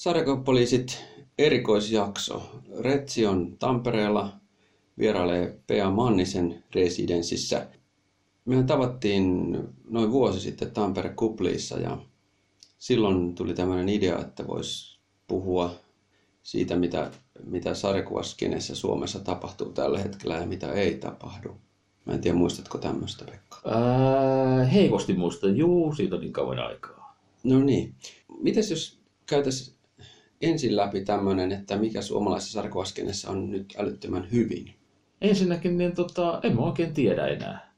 Sarjakopoliisit erikoisjakso. Retsi on Tampereella, vierailee P.A. Mannisen residenssissä. Me tavattiin noin vuosi sitten Tampere Kupliissa ja silloin tuli tämmöinen idea, että voisi puhua siitä, mitä, mitä sarjakuvaskenessä Suomessa tapahtuu tällä hetkellä ja mitä ei tapahdu. Mä en tiedä, muistatko tämmöistä, Pekka? Ää, heikosti muista, juu, siitä on niin kauan aikaa. No niin. Mites jos käytäisiin ensin läpi tämmöinen, että mikä suomalaisessa sarjakuvaskenessa on nyt älyttömän hyvin? Ensinnäkin, niin tota, en mä oikein tiedä enää.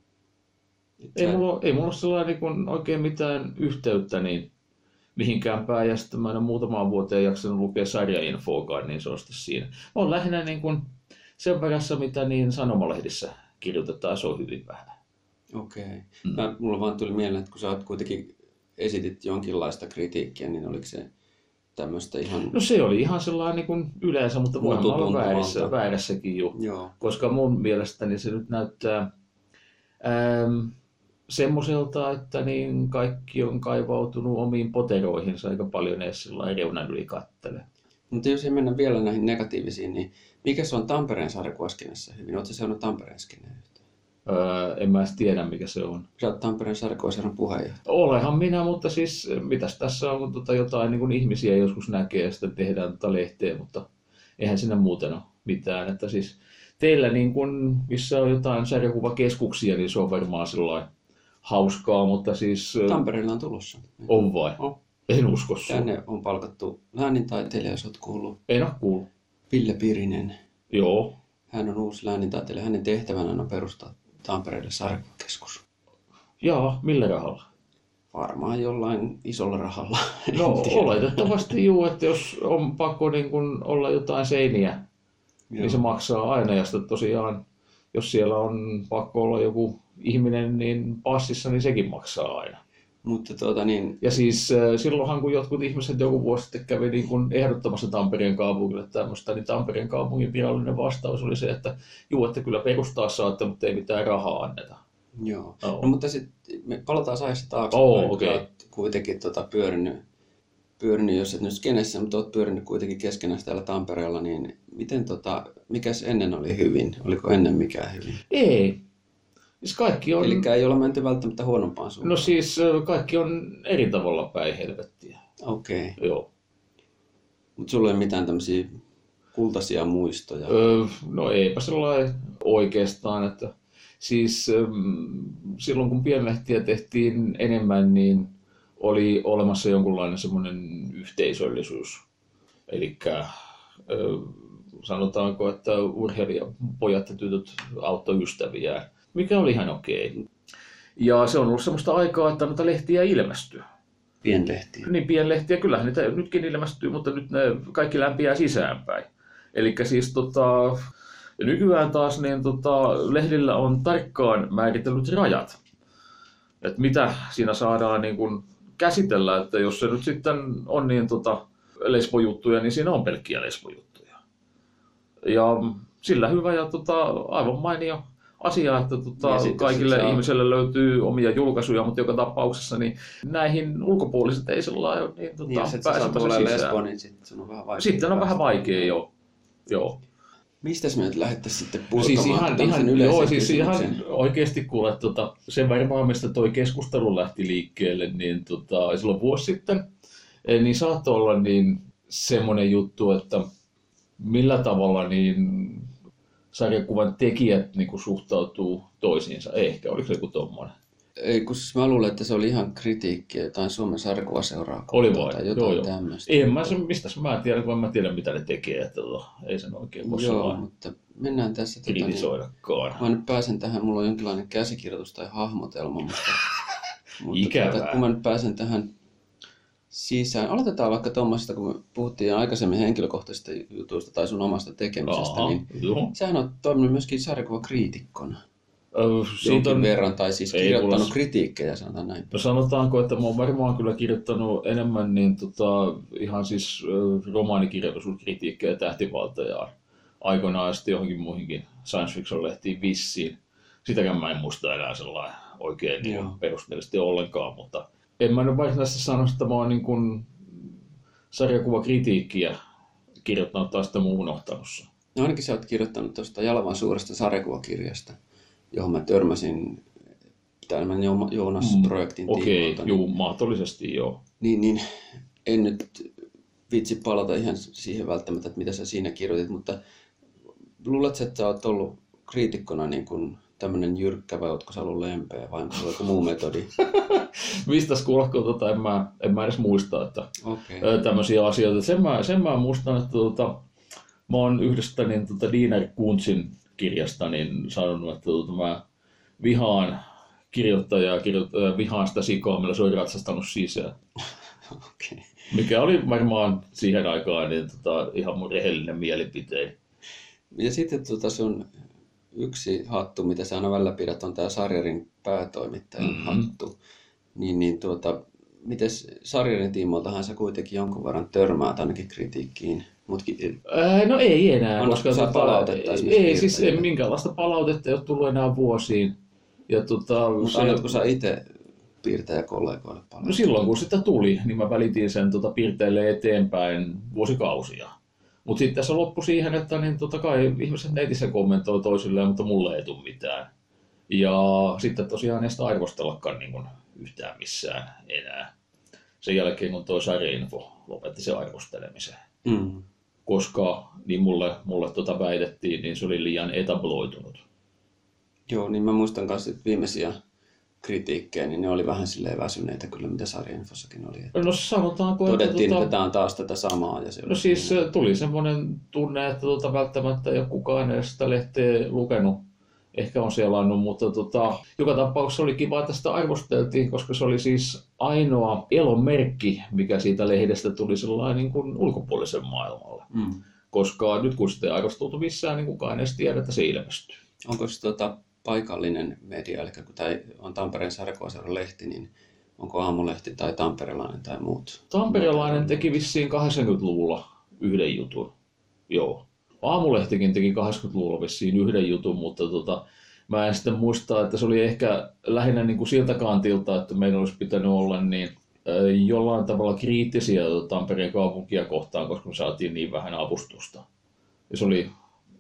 Ei mulla, ei mulla ole sellainen niin oikein mitään yhteyttä niin mihinkään päin, ja sitten mä en ole muutamaan vuoteen jaksanut lukea sarjainfoakaan, niin se on sitten siinä. Mä oon lähinnä niin kuin sen perässä, mitä niin sanomalehdissä kirjoitetaan, se on hyvin vähän. Okei. Okay. Mm. Mä, mulla vaan tuli mieleen, että kun sä oot kuitenkin esitit jonkinlaista kritiikkiä, niin oliko se tämmöistä ihan... No se oli ihan sellainen niin kuin yleensä, mutta mä olla väärässä, väärässäkin jo. Joo. Koska mun mielestäni se nyt näyttää ähm, semmoiselta, että niin kaikki on kaivautunut omiin poteroihinsa aika paljon edes sillä reunan yli kattele. Mutta jos ei mennä vielä näihin negatiivisiin, niin mikä se on Tampereen sarjakuvaskenessa hyvin? Oletko seurannut Tampereen skeneen? Öö, en mä edes tiedä mikä se on. Sä oot Tampereen sarjakuvaseuran puheenjohtaja. Olehan minä, mutta siis mitäs tässä on, kun tota jotain niin kuin ihmisiä joskus näkee ja sitten tehdään tota lehteä, mutta eihän siinä muuten ole mitään. Että siis teillä niin kuin, missä on jotain sarjakuvakeskuksia, niin se on varmaan sellainen hauskaa, mutta siis ö, Tampereella on tulossa. on vai? On. En usko sinua. Tänne on palkattu läänintaiteilija, jos oot kuullut, En ole kuullut. Ville Pirinen. Joo. Hän on uusi läänintaiteilija. Hänen tehtävänä on perustaa Tampereelle sarjakuvakeskus. Jaa, millä rahalla? Varmaan jollain isolla rahalla. No oletettavasti juu, että jos on pakko niin kun olla jotain seiniä, Joo. niin se maksaa aina. Ja sitten tosiaan, jos siellä on pakko olla joku ihminen niin passissa, niin sekin maksaa aina. Mutta tuota niin, Ja siis äh, silloinhan, kun jotkut ihmiset joku vuosi sitten kävi niin kun ehdottamassa Tampereen kaupungille tämmöistä, niin Tampereen kaupungin virallinen vastaus oli se, että juu, että kyllä perustaa saatte, mutta ei mitään rahaa anneta. joo. Joo. No, mutta sitten me palataan taaksepäin. Oo, kun okei. oot kuitenkin tota pyörinyt, pyörinyt, jos et nyt skenessä, mutta oot pyörinyt kuitenkin keskenään täällä Tampereella, niin miten tota, mikäs ennen oli hyvin? Oliko ennen mikään hyvin? Ei. Siis kaikki on... Eli ei ole menty välttämättä huonompaan suuntaan. No siis kaikki on eri tavalla päin helvettiä. Okei. Okay. Joo. Mutta sulla ei mitään tämmöisiä kultaisia muistoja. Öö, no eipä sellainen oikeastaan, että siis silloin kun pienlehtiä tehtiin enemmän, niin oli olemassa jonkunlainen semmoinen yhteisöllisyys. Eli sanotaanko, että urheilijapojat ja tytöt auttoi ystäviään, mikä oli ihan okei. Ja se on ollut semmoista aikaa, että noita lehtiä ilmestyy. Pienlehtiä. Niin pienlehtiä, kyllähän niitä nytkin ilmestyy, mutta nyt ne kaikki lämpiää sisäänpäin. Eli siis tota, nykyään taas niin tota, lehdillä on tarkkaan määritellyt rajat. Että mitä siinä saadaan niin kun käsitellä, että jos se nyt sitten on niin tota, lesbojuttuja, niin siinä on pelkkiä lesbojuttuja. Ja sillä hyvä ja tota, aivan mainio asia, että tota, sitten kaikille sit saa- ihmisille löytyy omia julkaisuja, mutta joka tapauksessa niin näihin ulkopuoliset ei sellainen ole niin, tota, Niin, jos et sä sisään. lesboon, niin sitten sun on vähän vaikea. Sitten on vähän vaikea jo. Joo. Mistäs me nyt lähdettäisiin sitten No purkamaan siis ihan, ihan, yleisen joo, siis ihan oikeasti kuule, tota, se varmaan mistä toi keskustelu lähti liikkeelle, niin tota, silloin vuosi sitten, eh, niin saattoi olla niin semmoinen juttu, että millä tavalla niin sarjakuvan tekijät niin kuin suhtautuu toisiinsa. Ehkä, oliko se joku tommonen? Ei, kun siis mä luulen, että se oli ihan kritiikkiä jotain Suomen sarjakuvaseuraa Oli vai? Tai jotain Joo, joo. tämmöistä. En mä se, mistä mä tiedän, kun mä tiedä mitä ne tekee, että tota, ei sen oikein voi Joo, sellainen mutta mennään tässä. Tota, niin, kritisoidakaan. mä nyt pääsen tähän, mulla on jonkinlainen käsikirjoitus tai hahmotelma, mutta, mutta Ikävää. Tota, kun mä nyt pääsen tähän sisään. Aloitetaan vaikka tuommoisesta, kun me puhuttiin aikaisemmin henkilökohtaisista jutuista tai sun omasta tekemisestä, Aha, niin joo. sähän on toiminut myöskin sarjakuvakriitikkona Siitä on, verran, tai siis kirjoittanut mulla- kritiikkejä, sanotaan näin. No sanotaanko, että mä oon varmaan kyllä kirjoittanut enemmän niin tota, ihan siis romaanikirjallisuuskritiikkejä tähtivaltajaan aikoinaan ja sitten johonkin muihinkin science fiction lehtiin vissiin. Sitäkään mä en muista enää sellainen oikein niin perusteellisesti ollenkaan, mutta en mä nyt varsinaisesti sano, että mä oon niin kuin sarjakuvakritiikkiä kirjoittanut tai sitten muu unohtanut. No ainakin sä oot kirjoittanut tuosta Jalavan suuresta sarjakuvakirjasta, johon mä törmäsin tämän Joonas-projektin Okei, tiimoilta. okay, juu, mahdollisesti joo. Niin, niin en nyt vitsi palata ihan siihen välttämättä, että mitä sä siinä kirjoitit, mutta luuletko, että sä oot ollut kriitikkona niin kuin tämmöinen jyrkkä vai ootko sä ollut lempeä vai onko joku muu metodi? Mistä kuulokko, tota, en, mä, en mä edes muista, että okay. tämmöisiä asioita. Sen mä, sen mä muistan, että tota, mä oon yhdestä niin, tota Diener Kuntzin kirjasta niin sanonut, että tota, mä vihaan kirjoittajaa, kirjo, vihaan sitä sikoa, millä se oli ratsastanut sisään. okay. Mikä oli varmaan siihen aikaan niin, tota, ihan mun rehellinen mielipiteeni. Ja sitten tota sun yksi hattu, mitä sä aina välillä pidät, on tämä Sarjerin päätoimittajan mm-hmm. hattu. Niin, niin tuota, mites Sarjerin tiimoiltahan sä kuitenkin jonkun verran törmäät ainakin kritiikkiin. Mutkin, Ää, no ei enää. Koska sä tota, palautetta Ei, esimerkiksi siis ei, minkäänlaista palautetta ei ole tullut enää vuosiin. Ja tota, Mutta annatko sä itse piirtäjäkollegoille paljon? No silloin kun sitä tuli, niin mä välitin sen tota, piirteille eteenpäin vuosikausia. Mutta sitten se loppui siihen, että niin totta kai ihmiset netissä kommentoi toisilleen, mutta mulle ei tule mitään. Ja sitten tosiaan ei sitä arvostellakaan niin kuin yhtään missään enää. Sen jälkeen kun toi Sarjinfo lopetti sen arvostelemisen. Mm. Koska niin mulle, mulle tota väitettiin, niin se oli liian etabloitunut. Joo, niin mä muistan myös, viimeisiä kritiikkejä, niin ne oli vähän silleen väsyneitä kyllä, mitä sarjainfossakin oli. Että No sanotaanko, todettiin, että, että tota, tämä on taas tätä samaa. Ja se No siis äh, tuli semmoinen tunne, että tota, välttämättä ei ole kukaan edes sitä lehteä lukenut. Ehkä on selannut, mutta tota, joka tapauksessa oli kiva, että sitä arvosteltiin, koska se oli siis ainoa elon merkki, mikä siitä lehdestä tuli sellainen niin kuin ulkopuolisen maailmalle. Mm. Koska nyt kun sitä ei arvosteltu missään, niin kukaan ei edes tiedä, että se ilmestyy. Onko se tota, paikallinen media, eli kun tämä on Tampereen sarjakuvaseuran lehti, niin onko aamulehti tai tamperelainen tai muut? Tamperelainen teki vissiin 80-luvulla yhden jutun. Joo. Aamulehtikin teki 80-luvulla vissiin yhden jutun, mutta tota, mä en sitten muista, että se oli ehkä lähinnä niin kuin siltä kantilta, että meidän olisi pitänyt olla niin jollain tavalla kriittisiä Tampereen kaupunkia kohtaan, koska me saatiin niin vähän avustusta. Ja se oli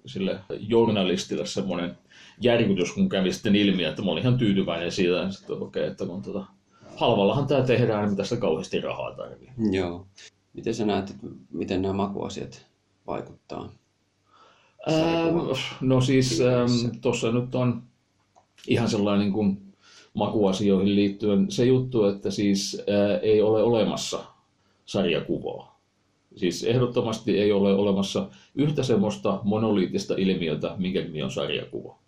sille journalistille semmoinen järkytys, kun kävi sitten ilmi, että mä olin ihan tyytyväinen siitä, että, okay, että kun tota, halvallahan tämä tehdään, niin mitä sitä kauheasti rahaa tarvii. Joo. Miten sä näet, että miten nämä makuasiat vaikuttaa? Ähm, no siis ähm, tuossa nyt on ihan sellainen niin kuin makuasioihin liittyen se juttu, että siis äh, ei ole olemassa sarjakuvaa. Siis ehdottomasti ei ole olemassa yhtä semmoista monoliittista ilmiötä, minkä nimi on sarjakuva.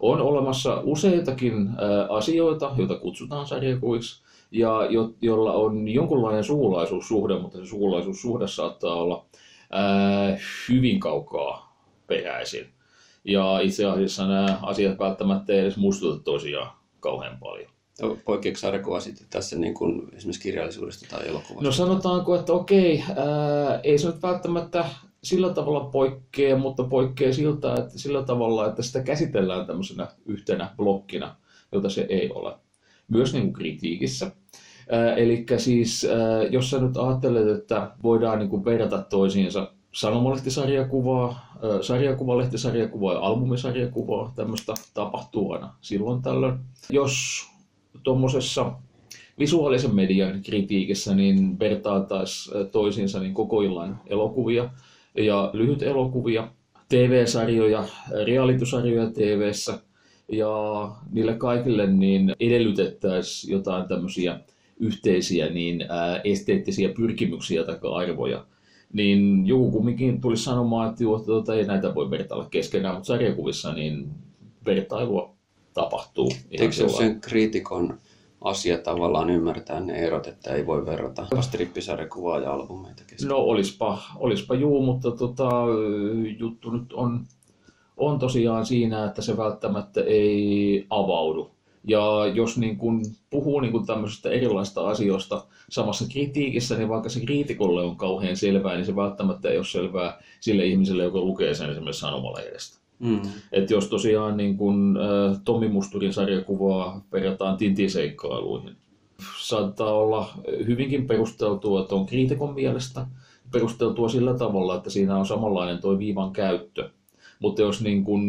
On olemassa useitakin äh, asioita, joita kutsutaan sarjakuviksi, ja jo, jolla on jonkunlainen suulaisuussuhde, mutta se suulaisuussuhde saattaa olla äh, hyvin kaukaa peräisin. Ja itse asiassa nämä asiat välttämättä ei edes muistuta toisiaan kauhean paljon. Poikkeako sarjakuva sitten tässä niin kuin esimerkiksi kirjallisuudesta tai elokuvasta? No sanotaanko, että okei, ää, ei se nyt välttämättä sillä tavalla poikkea, mutta poikkeaa siltä, että sillä tavalla, että sitä käsitellään tämmöisenä yhtenä blokkina, jota se ei ole. Myös niin kuin kritiikissä. Eli siis, ää, jos sä nyt ajattelet, että voidaan niin kuin verrata toisiinsa sanomalehtisarjakuvaa, ää, sarjakuvalehtisarjakuvaa ja albumisarjakuvaa, tämmöistä tapahtuu aina silloin tällöin. Jos tuommoisessa visuaalisen median kritiikissä niin vertaataisiin toisiinsa niin koko illan elokuvia ja lyhyt elokuvia, TV-sarjoja, realitysarjoja TV:ssä ja niille kaikille niin edellytettäisiin jotain tämmöisiä yhteisiä niin esteettisiä pyrkimyksiä tai arvoja, niin joku kumminkin tulisi sanomaan, että, että tuota, ei näitä voi vertailla keskenään, mutta sarjakuvissa niin vertailua tapahtuu. Eikö se ole sen kriitikon asia tavallaan ymmärtää ne erot, että ei voi verrata strippisarjakuvaa ja albumeita keskenään? No olispa, olispa juu, mutta tota, juttu nyt on, on tosiaan siinä, että se välttämättä ei avaudu. Ja jos niin kun puhuu niin kun tämmöisistä erilaisista asioista samassa kritiikissä, niin vaikka se kriitikolle on kauhean selvää, niin se välttämättä ei ole selvää sille ihmiselle, joka lukee sen esimerkiksi sanomalehdestä. Mm. Et jos tosiaan niin kun, äh, Tommi Musturin sarjakuvaa verrataan tintiseikkailuihin, saattaa olla hyvinkin perusteltua, että on kriitikon mielestä perusteltua sillä tavalla, että siinä on samanlainen tuo viivan käyttö. Mutta jos niin kun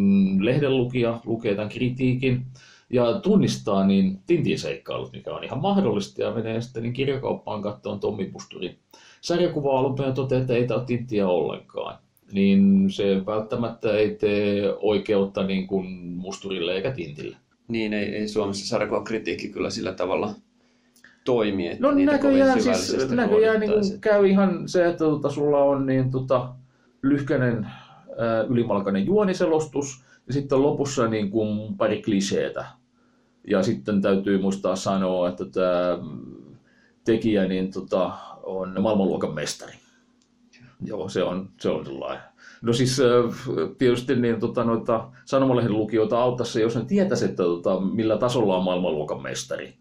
lehdenlukija lukee tämän kritiikin ja tunnistaa niin Tintin seikkailut, mikä on ihan mahdollista, ja menee sitten niin kirjakauppaan katsomaan Tommi Pusturin sarjakuva ja toteaa, että ei tämä ole Tinttiä ollenkaan, niin se välttämättä ei tee oikeutta niin kuin Musturille eikä Tintille. Niin, ei, ei Suomessa sarjakuvan kritiikki kyllä sillä tavalla toimi. Että no näköjään, siis, näköjään niin käy ihan se, että tuota, sulla on niin, tota, lyhkäinen ää, ylimalkainen juoniselostus ja sitten lopussa niin kuin pari kliseetä. Ja sitten täytyy muistaa sanoa, että tämä tekijä niin, tota, on maailmanluokan mestari. Joo, se on, se on sellainen. No siis tietysti niin, tota, noita sanomalehden lukijoita auttaisi, jos ne tietäisi, että tota, millä tasolla on maailmanluokan mestari.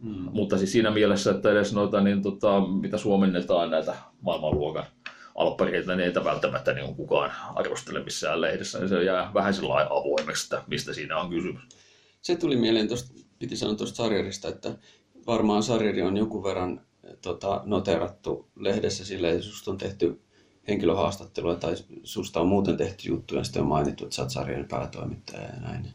Mm. Mutta siis siinä mielessä, että edes noita, niin, tota, mitä suomennetaan näitä maailmanluokan alppareita, niin ei välttämättä niin kukaan arvostele missään lehdessä, niin se jää vähän sellainen avoimeksi, että mistä siinä on kysymys. Se tuli mieleen, tosta, piti sanoa tuosta Sarjerista, että varmaan Sarjeri on joku verran tota, noterattu lehdessä sille, että susta on tehty henkilöhaastattelua tai susta on muuten tehty juttuja ja sitten on mainittu, että sä oot sarjan päätoimittaja ja näin.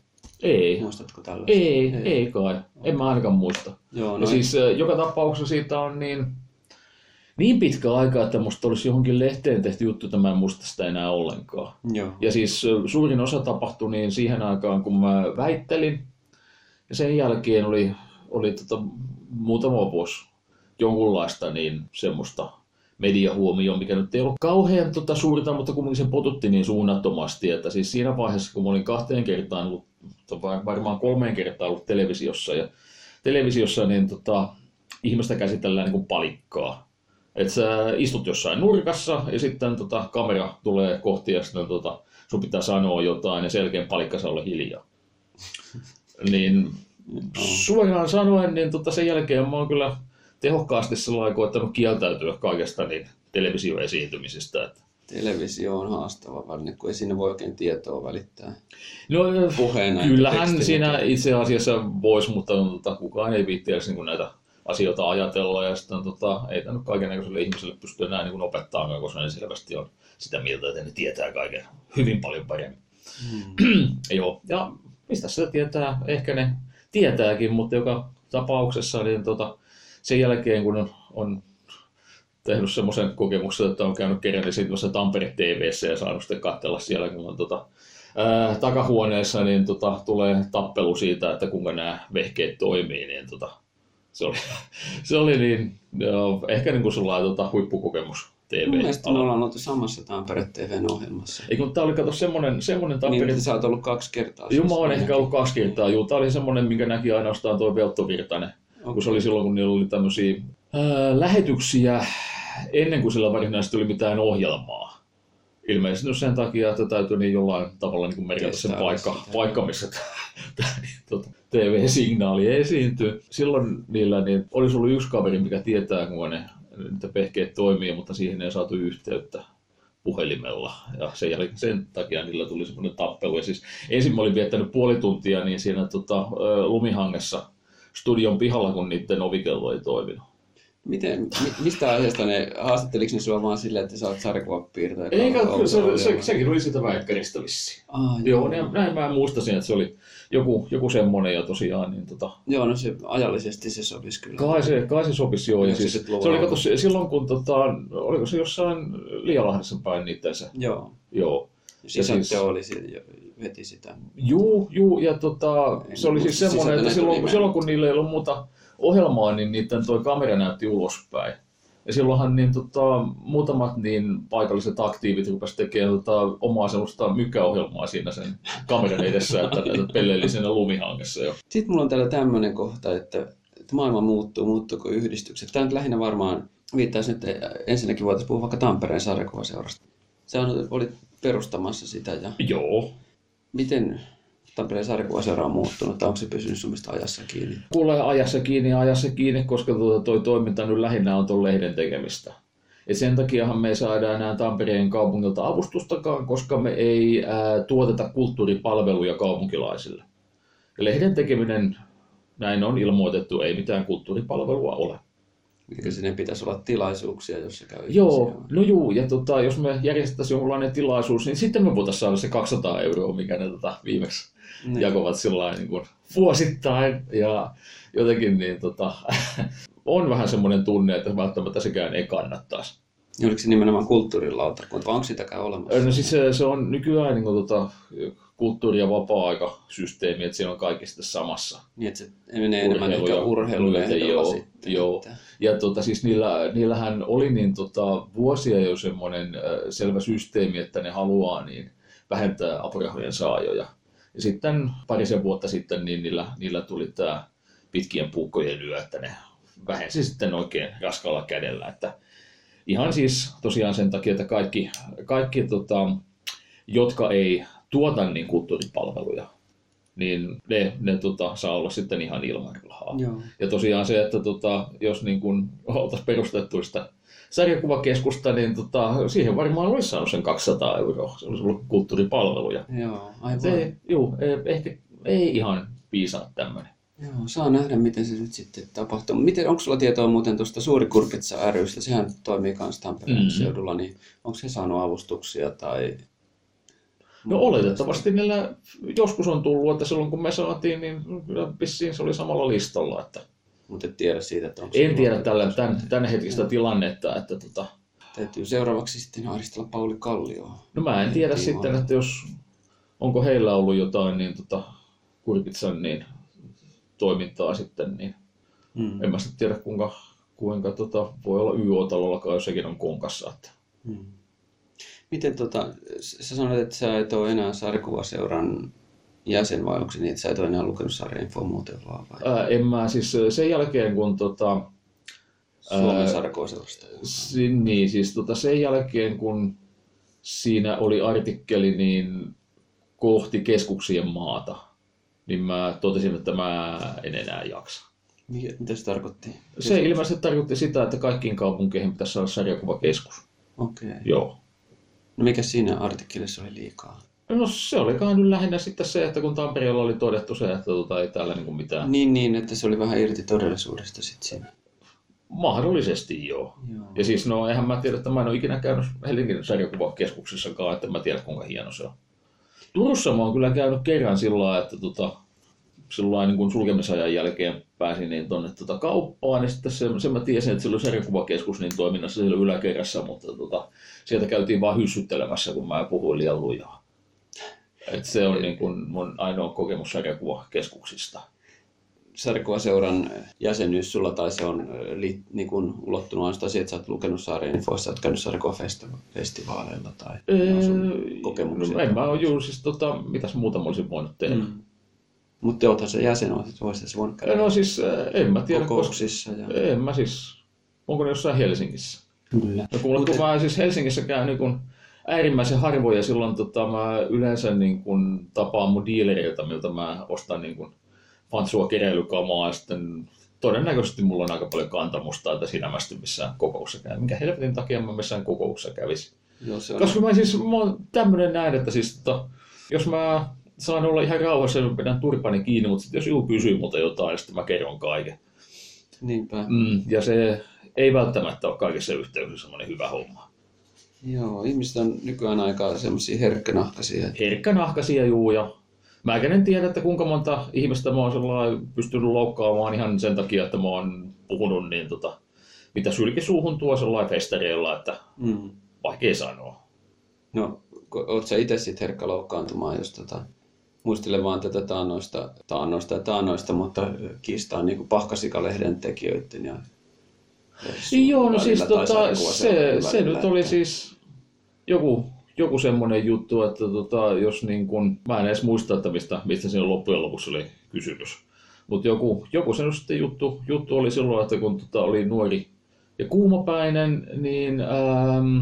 Ei. Muistatko tällaista? Ei, ei, ei kai. En mä ainakaan muista. Joo, no ja siis joka tapauksessa siitä on niin, niin pitkä aika, että musta olisi johonkin lehteen tehty juttu, että mä en muista sitä enää ollenkaan. Joo. Ja siis suurin osa tapahtui niin siihen aikaan, kun mä väittelin. Ja sen jälkeen oli, oli tota, muutama vuosi jonkunlaista niin semmoista mediahuomioon, mikä nyt ei ollut kauhean tota, suurta, mutta kumminkin se potutti niin suunnattomasti, että siis siinä vaiheessa, kun mä olin kahteen kertaan ollut, varmaan kolmeen kertaan ollut televisiossa, ja televisiossa niin tota, ihmistä käsitellään niin kuin palikkaa. Että sä istut jossain nurkassa ja sitten tota, kamera tulee kohti ja sitten tota, sun pitää sanoa jotain ja selkeän palikka saa olla hiljaa. Niin suoraan sanoen, niin tota, sen jälkeen mä oon kyllä tehokkaasti sellainen koettanut kieltäytyä kaikesta niin televisioesiintymisistä. Että Televisio on haastava väline, kun ei siinä voi oikein tietoa välittää. No, Puheena kyllähän siinä itse asiassa voisi, mutta tota, kukaan ei viitti edes niin näitä asioita ajatella ja sitten tota, ei tämä nyt kaikenlaiselle ihmiselle pysty enää niin opettamaan, koska ne selvästi on sitä mieltä, että ne tietää kaiken hyvin paljon paremmin. Hmm. Joo, ja mistä se tietää? Ehkä ne tietääkin, mutta joka tapauksessa niin tota, sen jälkeen, kun on, on tehnyt semmoisen kokemuksen, että on käynyt kerran esiintymässä Tampere TVssä ja saanut sitten katsella siellä, kun on tota, ää, takahuoneessa, niin tota, tulee tappelu siitä, että kuinka nämä vehkeet toimii, niin tota, se oli, se oli niin, joo, ehkä niin kuin sellainen tota, huippukokemus TV. Mun mielestä me ollaan oltu samassa Tampere TVn ohjelmassa. Ei kun tää oli kato semmonen, semmonen Tampere... Niin, sä oot ollut kaksi kertaa. Joo, mä oon ehkä ollut kaksi kertaa. Joo, tää oli semmonen, minkä näki ainoastaan tuo Veltto Virtanen Okay. Kun se oli silloin, kun niillä oli tämmöisiä ää, lähetyksiä ennen kuin sillä varsinaisesti oli mitään ohjelmaa. Ilmeisesti no sen takia, että täytyy niin jollain tavalla niin merkata sen paikka, paikka, missä tuota, TV-signaali esiintyy. Silloin niillä niin, olisi ollut yksi kaveri, mikä tietää, kun ne niitä pehkeet toimii, mutta siihen ei saatu yhteyttä puhelimella. Ja sen, jälkeen, sen takia niillä tuli semmoinen tappelu. Ja siis ensin mä olin viettänyt puoli tuntia niin siinä tota, lumihangessa studion pihalla, kun niiden ovikello ei toiminut. Miten, mistä aiheesta ne, haastatteliko ne sinua vaan silleen, että sä oot sarjakuvapiirtäjä? Eikä, se, se, se, sekin oli sitä väikkäristä vissiin. Ah, joo, joo näin mä muistasin, että se oli joku, joku semmonen ja tosiaan niin tota... Joo, no se ajallisesti se sopisi kyllä. Kai se, kai se sopisi joo. Ja, ja siis, se oli kato, silloin kun tota, oliko se jossain Lialahdessa päin niitä se? Joo. Joo. Ja, ja siis, oli veti sitä. Juu, juu ja tota, se oli siis semmoinen, että silloin, silloin kun niillä ei ollut muuta ohjelmaa, niin niiden toi kamera näytti ulospäin. Ja silloinhan niin, tota, muutamat niin paikalliset aktiivit rupesivat tekemään tota, omaa sellaista mykkäohjelmaa siinä sen kameran edessä, että siinä lumihangessa jo. Sitten mulla on täällä tämmöinen kohta, että, että maailma muuttuu, muuttuuko yhdistykset. Tämä nyt lähinnä varmaan viittaisi nyt, ensinnäkin voitaisiin puhua vaikka Tampereen sarjakuvaseurasta. Se on, oli perustamassa sitä. Ja... Joo. Miten Tampereen sarjakuvaseura on muuttunut, tai onko se pysynyt sun ajassa kiinni? Kuulee ajassa kiinni ja ajassa kiinni, koska tuota, toi toiminta nyt lähinnä on tuon lehden tekemistä. Et sen takiahan me ei saada enää Tampereen kaupungilta avustustakaan, koska me ei ää, tuoteta kulttuuripalveluja kaupunkilaisille. Ja lehden tekeminen näin on ilmoitettu, ei mitään kulttuuripalvelua ole. Eli sinne pitäisi olla tilaisuuksia, jossa käy Joo, ihmisiä. no juu, ja tota, jos me järjestettäisiin jonkunlainen tilaisuus, niin sitten me voitaisiin saada se 200 euroa, mikä ne tota, viimeksi Niin. jakovat sillä niin kuin vuosittain. Ja jotenkin niin, tota, on vähän semmoinen tunne, että välttämättä sekään ei kannattaisi. Ja Oliko se nimenomaan kulttuurilautakunta, vai onko sitäkään olemassa? No siis se, se on nykyään niin kuin, tota, kulttuuri- ja vapaa-aikasysteemi, että siinä on kaikki sitten samassa. Niin, että se menee enemmän Urheilu ja joo, sitten. joo. Että, Ja tota, siis niillä, niillähän oli niin tota, vuosia jo semmoinen selvä systeemi, että ne haluaa niin vähentää apurahojen saajoja. Ja sitten parisen vuotta sitten niin niillä, niillä tuli tämä pitkien puukkojen lyö, että ne vähensi sitten oikein raskalla kädellä. Että ihan siis tosiaan sen takia, että kaikki, kaikki tota, jotka ei tuota niin kulttuuripalveluja, niin ne, ne tota, saa olla sitten ihan ilman rahaa. joo. Ja tosiaan se, että tota, jos niin kun oltaisiin perustettu sitä sarjakuvakeskusta, niin tota, siihen varmaan olisi saanut sen 200 euroa. Se olisi ollut kulttuuripalveluja. Joo, aivan. Se, juu, ei- ehkä ei ihan piisaa tämmöinen. Joo, saa nähdä, miten se nyt sitten tapahtuu. Miten, onko sulla tietoa muuten tuosta Suuri Kurpitsa rystä? Sehän toimii myös Tampereen Mm. seudulla, niin onko se saanut avustuksia tai... No oletettavasti niillä joskus on tullut, että silloin kun me saatiin, niin kyllä vissiin se oli samalla listalla. Että Mutta et tiedä siitä, että onko en tiedä tällä, tämän, tämän hetkistä tilannetta, että tota, Täytyy seuraavaksi sitten ahdistella Pauli Kallioa. No mä en tiedä Kiva. sitten, että jos, onko heillä ollut jotain niin tota, Kurpitsan niin, toimintaa sitten, niin Mm. en mä sitten tiedä kuinka, kuinka tota, voi olla YO-talollakaan, jos sekin on konkassa. Että. Mm. Miten tota, sä sanoit, että sä et ole enää sarjakuvaseuran jäsen vai onko se niin, että sä et ole enää lukenut sarjainfoa muuten vaan vai? Ää, en mä siis sen jälkeen, kun tota, Suomen si, niin, siis tota, sen jälkeen, kun siinä oli artikkeli niin kohti keskuksien maata, niin mä totesin, että mä en enää jaksa. Mitä se tarkoitti? Se ilmeisesti tarkoitti sitä, että kaikkiin kaupunkeihin pitäisi saada sarjakuvakeskus. Okei. Okay. Joo. No mikä siinä artikkelissa oli liikaa? No se olikaan nyt lähinnä sitten se, että kun Tampereella oli todettu se, että tota, ei täällä niinku mitään. Niin, niin, että se oli vähän irti todellisuudesta sitten siinä. Mahdollisesti joo. Joo. Ja siis no eihän mä tiedä, että mä en ole ikinä käynyt Helsingin sarjakuvakeskuksessakaan, että mä tiedä kuinka hieno se on. Turussa mä oon kyllä käynyt kerran sillä lailla, että tota, lailla niin sulkemisajan jälkeen pääsin niin tonne tota kauppaan, niin sitten se, sen mä tiesin, että sillä oli sarjakuvakeskus niin toiminnassa siellä yläkerrassa, mutta tota, sieltä käytiin vaan hyssyttelemässä, kun mä puhuin liian lujaa. Et se on niin kun mun ainoa kokemus sarjakuvakeskuksista. sarjakuvaseuran jäsenyys sulla tai se on li, niin kuin ulottunut ainoastaan siihen, että sä oot lukenut sarjainfoissa, sä oot käynyt sarjakuvafestivaaleilla tai sun kokemuksia. no, en mä ole juuri, siis tota, mitäs muuta mä olisin voinut tehdä. Mm. Mutta oothan se jäsen, voisit se voinut käydä No siis äh, en mä tiedä, koska. Ja... en mä siis, onko ne jossain Helsingissä? Kyllä. No kuule, kun mä siis Helsingissä käyn niin kun äärimmäisen harvoin ja silloin tota, mä yleensä niin kun tapaan mun dealereilta, miltä mä ostan niin kun fansua keräilykamaa ja sitten todennäköisesti mulla on aika paljon kantamusta, että siinä mä sitten missään kokouksessa käyn. Minkä helvetin takia mä missään kokouksessa kävisin? Joo, se on. Koska mä siis, mä oon tämmönen näin, että siis tota, jos mä saan olla ihan rauhassa mä pidän turpani kiinni, mutta sitten jos joku kysyy multa jotain, niin sitten mä kerron kaiken. Niinpä. Mm, ja se ei välttämättä ole kaikissa yhteyksissä semmoinen hyvä homma. Joo, ihmiset on nykyään aika semmoisia herkkänahkaisia. Herkkänahkaisia juu ja mä en tiedä, että kuinka monta ihmistä mä oon pystynyt loukkaamaan ihan sen takia, että mä oon puhunut niin tota, mitä sylkisuuhun tuo sellainen festareilla, että Mm. vaikea sanoa. No, oot sä itse sitten herkkä loukkaantumaan, jos tota, muistelen vaan tätä taannoista, taannoista ja taannoista, mutta kiistaa niin Pahkasikalehden tekijöiden ja Joo, no siis tota, se, se nyt oli siis joku, joku semmoinen juttu, että tota, jos niin kun, mä en edes muista, että mistä, mistä siinä loppujen lopuksi oli kysymys. Mutta joku, joku se nyt sitten juttu, juttu oli silloin, että kun tota, oli nuori ja kuumapäinen, niin ähm,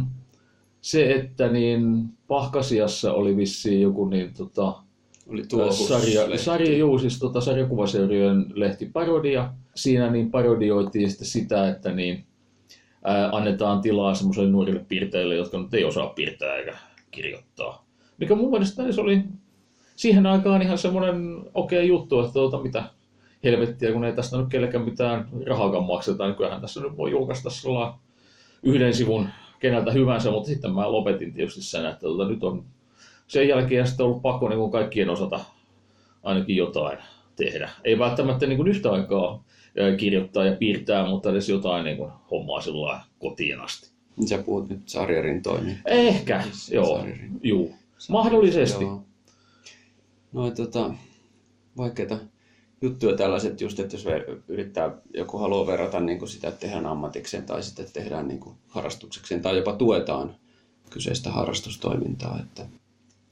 se, että niin Pahkasiassa oli vissiin joku niin tota, oli tuo sarja, sarja, juu, siis tota, sarjakuvaseurojen lehti Parodia. Siinä niin parodioitiin sitten sitä, että niin, ää, annetaan tilaa semmoisille nuorille piirteille, jotka nyt ei osaa piirtää eikä kirjoittaa. Mikä mun mielestä se oli siihen aikaan ihan semmoinen okei juttu, että tuota, mitä helvettiä, kun ei tästä nyt kellekään mitään rahakaan makseta, niin kyllähän tässä nyt voi julkaista sellainen yhden sivun keneltä hyvänsä, mutta sitten mä lopetin tietysti sen, että tota, nyt on sen jälkeen sitten ollut pakko niin kuin kaikkien osata ainakin jotain tehdä. Ei välttämättä niin kuin yhtä aikaa kirjoittaa ja piirtää, mutta edes jotain niin kuin hommaa sillä kotiin asti. Sä puhut nyt Sarjerin toimin. Ehkä, joo. Juu. Mahdollisesti. Joo. No tota, vaikeita juttuja tällaiset just, että jos yrittää, joku haluaa verrata niin kuin sitä, että tehdään ammatikseen tai sitten tehdään niin kuin harrastuksekseen tai jopa tuetaan kyseistä harrastustoimintaa. Että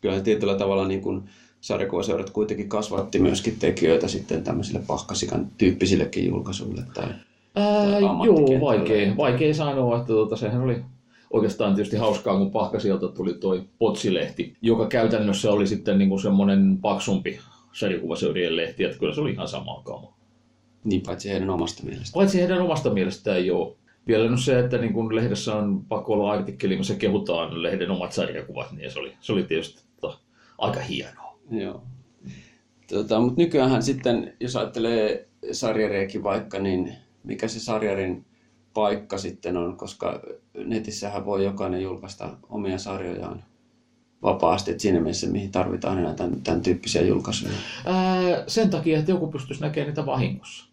kyllä tietyllä tavalla niin kuin sarjakuvaseurat kuitenkin kasvatti myöskin tekijöitä sitten tämmöisille pahkasikan tyyppisillekin julkaisuille tai, Ää, joo, vaikea, vaikea sanoa, että tuota, sehän oli oikeastaan tietysti hauskaa, kun Pahkasielta tuli toi Potsilehti, joka käytännössä oli sitten niin kuin semmoinen paksumpi sarjakuvaseurien lehti, että kyllä se oli ihan sama kama. Niin, paitsi heidän omasta mielestä. Paitsi heidän omasta mielestään, joo. Vielä no se, että niin kun lehdessä on pakko olla artikkeli, missä kehutaan lehden omat sarjakuvat, niin se oli, se oli tietysti aika hienoa. Joo. Tota, mutta nykyään sitten, jos ajattelee sarjareekin vaikka, niin mikä se sarjarin paikka sitten on, koska netissähän voi jokainen julkaista omia sarjojaan vapaasti, että siinä mielessä mihin tarvitaan enää tämän, tämän tyyppisiä julkaisuja? Ää, sen takia, että joku pystyisi näkemään niitä vahingossa.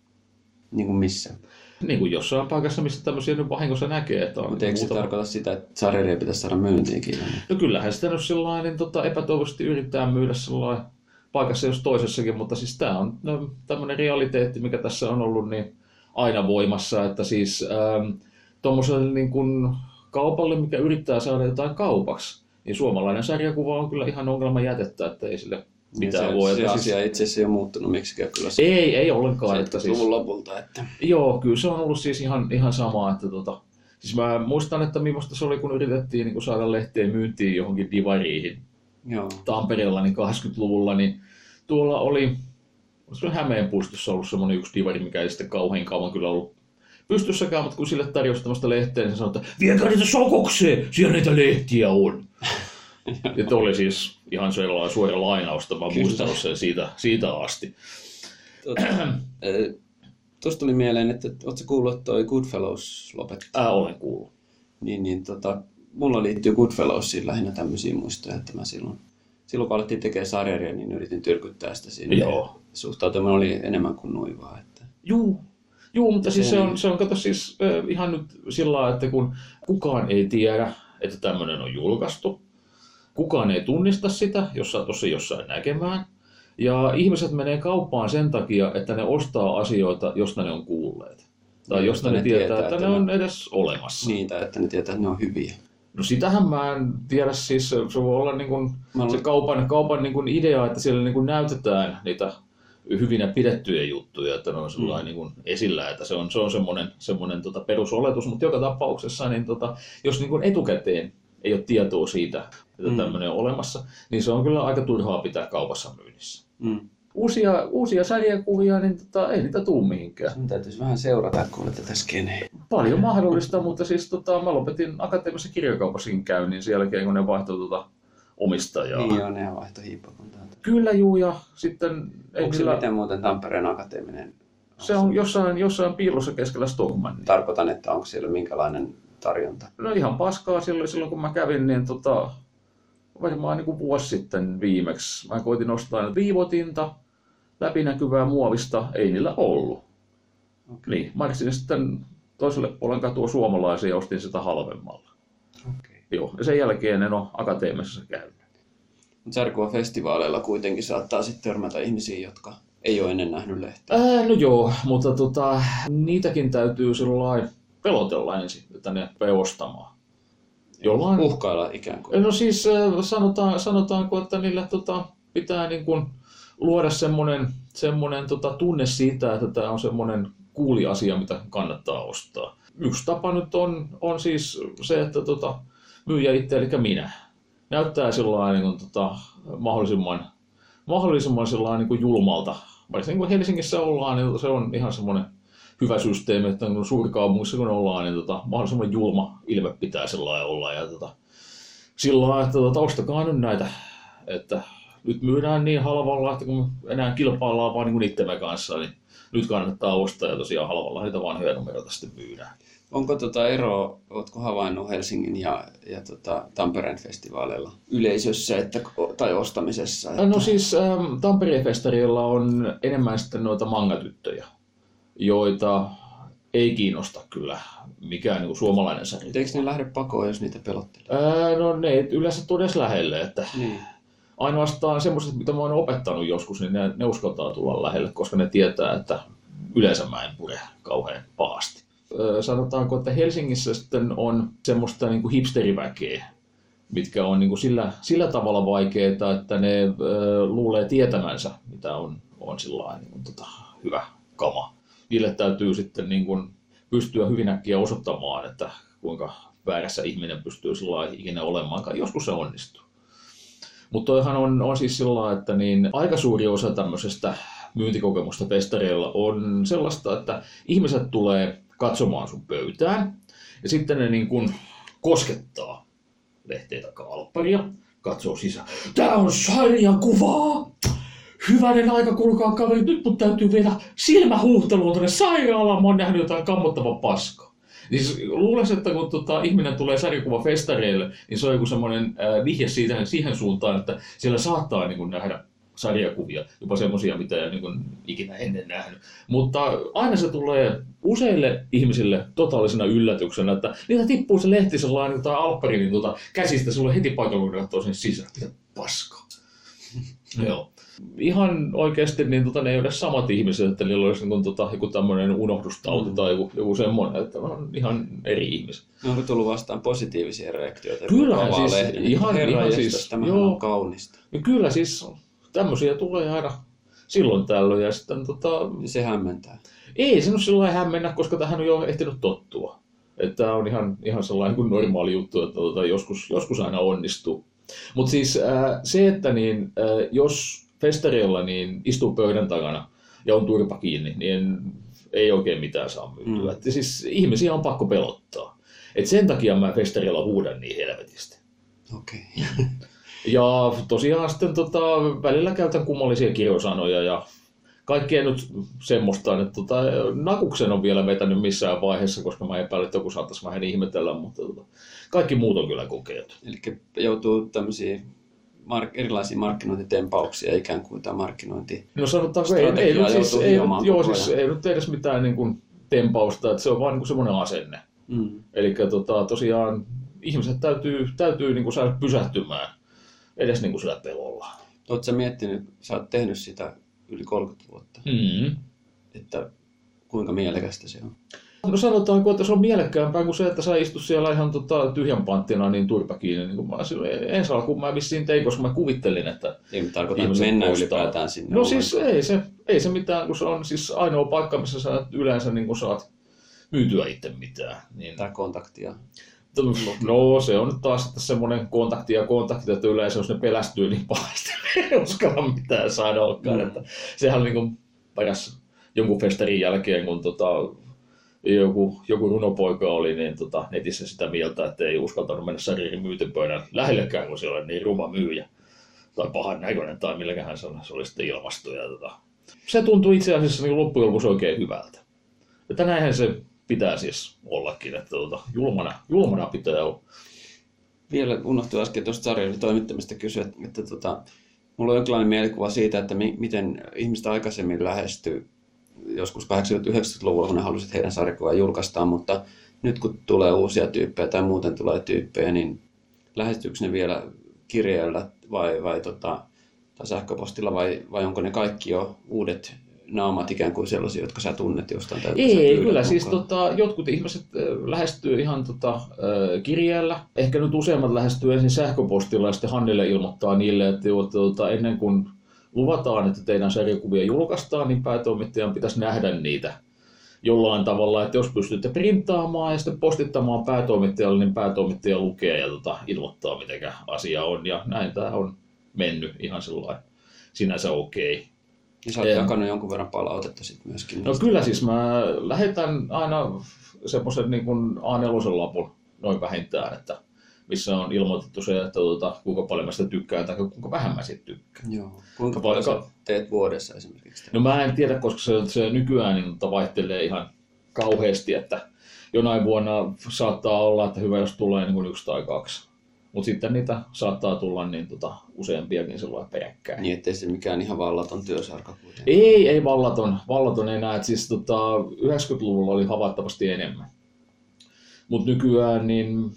Niin kuin missä? Niin kuin jossain paikassa, missä tämmöisiä nyt vahingossa näkee. Että on Mutta eikö se tarkoita sitä, että sarjaria pitäisi saada myyntiinkin? No kyllähän sitä nyt sellainen niin tota, epätoivoisesti yrittää myydä sellainen paikassa jos toisessakin, mutta siis tämä on no, tämmöinen realiteetti, mikä tässä on ollut niin aina voimassa, että siis ähm, tuommoiselle niin kuin kaupalle, mikä yrittää saada jotain kaupaksi, niin suomalainen sarjakuva on kyllä ihan ongelma jätettä, että ei sille mitään se, voi. Se asia itse asiassa ei ole muuttunut miksikään kyllä. Se, ei, ei ollenkaan. Että siis, lopulta. Että... Joo, kyllä se on ollut siis ihan, ihan sama. Että tota, siis mä muistan, että millaista se oli, kun yritettiin niin kun saada lehteen myyntiin johonkin divariihin Joo. Tampereella niin 80-luvulla, niin tuolla oli, se Hämeen puistossa ollut semmoinen yksi divari, mikä ei sitten kauhean kauan kyllä ollut pystyssäkään, mutta kun sille tarjosi tämmöistä lehteä, niin se sanoi, että viekää niitä sokokseen, siellä niitä lehtiä on. Ja oli siis ihan sellainen suora lainausta, mä muistanut sen siitä, siitä asti. Tuosta tuli mieleen, että oletko kuullut, että toi Goodfellows lopetti? Äh, olen kuullut. Niin, niin tota, mulla liittyy Goodfellowsiin lähinnä tämmöisiä muistoja, että mä silloin, silloin kun alettiin tekemään sarjaria, niin yritin tyrkyttää sitä sinne. Joo. Suhtautuminen oli enemmän kuin nuivaa. Että... Juu, Joo, mutta siis se on, se on kato siis äh, ihan nyt sillä lailla, että kun kukaan ei tiedä, että tämmöinen on julkaistu, kukaan ei tunnista sitä, jos sä tuossa jossain näkemään, ja ihmiset menee kauppaan sen takia, että ne ostaa asioita, josta ne on kuulleet. Tai niin, josta ne, ne tietää, tietää, että, ne on edes olemassa. Niin, tai että ne tietää, että ne on hyviä. No sitähän mä en tiedä, siis se voi olla niin kuin se kaupan, kaupan niin kuin idea, että siellä niin kuin näytetään niitä hyvinä pidettyjä juttuja, että ne on mm. niin kuin esillä, että se on, se on semmoinen, semmoinen tota perusoletus, mutta joka tapauksessa, niin tota, jos niin kuin etukäteen ei ole tietoa siitä, että mm. tämmöinen on olemassa, niin se on kyllä aika turhaa pitää kaupassa myynnissä. Mm. Uusia, uusia sarjakuvia, niin tota, ei niitä tuu mihinkään. Sun täytyisi vähän seurata, kun olette tässä skeneen. Paljon mahdollista, mutta siis tota, mä lopetin akateemisessa kirjakaupassakin käynnin sen jälkeen, kun ne vaihtoi tota, omistajaa. Niin joo, ne vaihto hiippakuntaa. Kyllä juu, ja sitten... Onko se miten muuten Tampereen akateeminen? Se on jossain, jossain piilossa keskellä Stockmannia. Tarkoitan, että onko siellä minkälainen tarjonta? No ihan paskaa silloin, silloin kun mä kävin, niin tota, varmaan niin kuin vuosi sitten viimeksi. Mä koitin ostaa viivotinta, läpinäkyvää muovista, ei niillä ollut. Okay. Niin, mä sitten toiselle puolen katua suomalaisia ja ostin sitä halvemmalla. Okay. Joo, ja sen jälkeen en ole akateemisessa käynyt. Sarkuva-festivaaleilla kuitenkin saattaa sitten törmätä ihmisiä, jotka ei ole ennen nähnyt lehteä. Ää, no joo, mutta tota, niitäkin täytyy sellainen pelotella ensin, että ne peostamaan. Jollain... Uhkailla ikään kuin. No siis sanotaan, sanotaanko, että niille tota, pitää niin kuin luoda semmoinen, semmoinen tota, tunne siitä, että tämä on semmoinen kuuli asia, mitä kannattaa ostaa. Yksi tapa nyt on, on siis se, että tota, myyjä itse, eli minä, näyttää sellainen niin kuin, tota, mahdollisimman, mahdollisimman sellainen niin kuin julmalta. Vaikka niin kuin Helsingissä ollaan, niin se on ihan semmoinen hyvä systeemi, että kun suurikaupungissa kun ollaan, niin tota, mahdollisimman julma ilme pitää sellainen olla. Ja tota, sillä lailla, että tota, ostakaa nyt näitä, että nyt myydään niin halvalla, että kun enää kilpaillaan vaan niin itsemme kanssa, niin nyt kannattaa ostaa ja tosiaan halvalla niitä vanhoja numeroita sitten myydään. Onko tota eroa, oletko havainnut Helsingin ja, ja tota Tampereen festivaaleilla yleisössä että, tai ostamisessa? Että... No siis ähm, Tampereen festarilla on enemmän sitten noita mangatyttöjä, joita ei kiinnosta kyllä mikään niin suomalainen sarja. Eikö ne lähde pakoon, jos niitä pelottelee? Ää, no ne ei yleensä tule edes lähelle. Että niin. Ainoastaan semmoiset, mitä mä oon opettanut joskus, niin ne, ne uskaltaa tulla lähelle, koska ne tietää, että yleensä mä en pure kauhean pahasti. Ää, sanotaanko, että Helsingissä sitten on semmoista niin kuin hipsteriväkeä, mitkä on niin kuin sillä, sillä tavalla vaikeita, että ne ää, luulee tietämänsä, mitä on, on sillä niin kuin, tota, hyvä kama. Niille täytyy sitten niin kuin pystyä hyvin äkkiä osoittamaan, että kuinka väärässä ihminen pystyy sillä ikinä olemaan. Joskus se onnistuu. Mutta toihan on, on siis sillä että niin aika suuri osa tämmöisestä myyntikokemusta festareilla on sellaista, että ihmiset tulee katsomaan sun pöytään ja sitten ne niin kuin koskettaa lehteä tai alpparia, katsoo sisään. Tää on sarjakuvaa! Hyvänen aika, kuulkaa kaveri, nyt mun täytyy viedä silmähuuhteluun tuonne sairaalaan, mä oon nähnyt jotain kammottavan paskaa. Niin siis luulisin, että kun tota, ihminen tulee sarjakuva festareille, niin se on joku semmoinen äh, vihje siitä, siihen suuntaan, että siellä saattaa niin kuin, nähdä sarjakuvia, jopa semmoisia, mitä ei niin ikinä ennen nähnyt. Mutta aina se tulee useille ihmisille totaalisena yllätyksenä, että niitä tippuu se lehti sellainen tai alppari niin tuota, käsistä sulle heti paikalla, kun katsoo sen sisään. Mitä paskaa. Joo ihan oikeasti niin tota, ne ei ole samat ihmiset, että niillä olisi niin, tota, joku tämmöinen unohdustauti mm. tai joku, joku semmoinen, että on ihan eri ihmiset. No, onko tullut vastaan positiivisia reaktioita? Kyllä, siis lehden, ihan, Herra ihan siis, joo, on kaunista. Ja kyllä siis tämmöisiä tulee aina silloin tällöin ja sitten tota... Se hämmentää. Ei se nyt sillä hämmennä, koska tähän on jo ehtinyt tottua. Että tämä on ihan, ihan sellainen kuin normaali juttu, että tota, joskus, joskus aina onnistuu. Mutta siis äh, se, että niin, äh, jos festareilla niin istuu pöydän takana ja on turpa kiinni, niin ei oikein mitään saa myytyä. Mm. Että siis ihmisiä on pakko pelottaa. Et sen takia mä festareilla huudan niin helvetisti. Okay. ja tosiaan sitten tota, välillä käytän kummallisia kirjosanoja ja kaikkea nyt semmoista, että tota, nakuksen on vielä vetänyt missään vaiheessa, koska mä epäilen, että joku saattaisi vähän ihmetellä, mutta tota, kaikki muut on kyllä kokeiltu. Eli joutuu tämmöisiä mark- erilaisia markkinointitempauksia ikään kuin tämä markkinointi. No sanotaanko, ei, ei, nyt siis, ei, joo, siis ei nyt edes mitään niin kuin tempausta, että se on vaan niin semmoinen asenne. Mm. Eli tota, tosiaan ihmiset täytyy, täytyy niin kuin saada pysähtymään edes niin kuin sillä pelolla. Oletko miettinyt, sä oot tehnyt sitä yli 30 vuotta, mm. että kuinka mielekästä se on? No sanotaanko, että se on mielekkäämpää kuin se, että sä istut siellä ihan tota, tyhjän panttina niin turpa kiinni. Niin kuin mä, ensi alkuun mä vissiin tein, koska mä kuvittelin, että Ei tarkoita, että mennä ostaa. ylipäätään sinne. No siis ei se, ei se mitään, kun se on siis ainoa paikka, missä sä yleensä niin kuin saat myytyä itse mitään. Niin... Tai kontaktia. No se on nyt taas että semmoinen kontakti ja kontakti, että yleensä jos ne pelästyy niin pahasti, ei uskalla mitään sanoakaan. Mm. Että sehän on niin kuin paras jonkun festarin jälkeen, kun tota, joku, joku runopoika oli niin tota, netissä sitä mieltä, että ei uskaltanut mennä sarjin myytepöydän lähellekään, kun se oli niin ruma myyjä. Tai pahan näköinen, tai milläkään se, se oli sitten ilmasto. Ja, tota. Se tuntui itse asiassa niin loppujen lopuksi oikein hyvältä. Että näinhän se pitää siis ollakin, että tota, julmana, julmana pitää olla. Vielä unohtui äsken tuosta sarjan toimittamista kysyä, että, että tota, mulla on jonkinlainen mielikuva siitä, että mi, miten ihmistä aikaisemmin lähestyy joskus 80-90-luvulla, kun ne halusivat heidän sarjakuvaa julkaistaan, mutta nyt kun tulee uusia tyyppejä tai muuten tulee tyyppejä, niin lähestyykö ne vielä kirjeellä vai, vai tota, tai sähköpostilla vai, vai onko ne kaikki jo uudet naamat ikään kuin sellaisia, jotka sä tunnet jostain? Tai Ei, kyllä. Siis tota, jotkut ihmiset lähestyy ihan tota, kirjeellä. Ehkä nyt useimmat lähestyy ensin sähköpostilla ja sitten Hannille ilmoittaa niille, että tuota, ennen kuin luvataan, että teidän sarjakuvia julkaistaan, niin päätoimittajan pitäisi nähdä niitä jollain tavalla, että jos pystytte printtaamaan ja sitten postittamaan päätoimittajalle, niin päätoimittaja lukee ja tota, ilmoittaa, miten asia on. Ja näin tämä on mennyt ihan sellainen sinänsä okei. Okay. Ja sä oot en... jakanut jonkun verran palautetta sitten myöskin. No kyllä siis mä lähetän aina semmoisen niin A4-lapun noin vähintään, että missä on ilmoitettu se, että tuota, kuinka paljon mä sitä tykkään tai kuinka vähän mä siitä tykkään. Joo. Kuinka paljon sä teet vuodessa esimerkiksi? No mä en tiedä, koska se, se nykyään niin, tota, vaihtelee ihan kauheasti, että jonain vuonna saattaa olla, että hyvä jos tulee niin kuin yksi tai kaksi. Mutta sitten niitä saattaa tulla niin, tota, useampiakin sellainen peräkkäin. Niin, ettei se mikään ihan vallaton työsarka kuitenkaan. Ei, ei vallaton, vallaton enää. Et siis tota, 90-luvulla oli havaittavasti enemmän. Mutta nykyään niin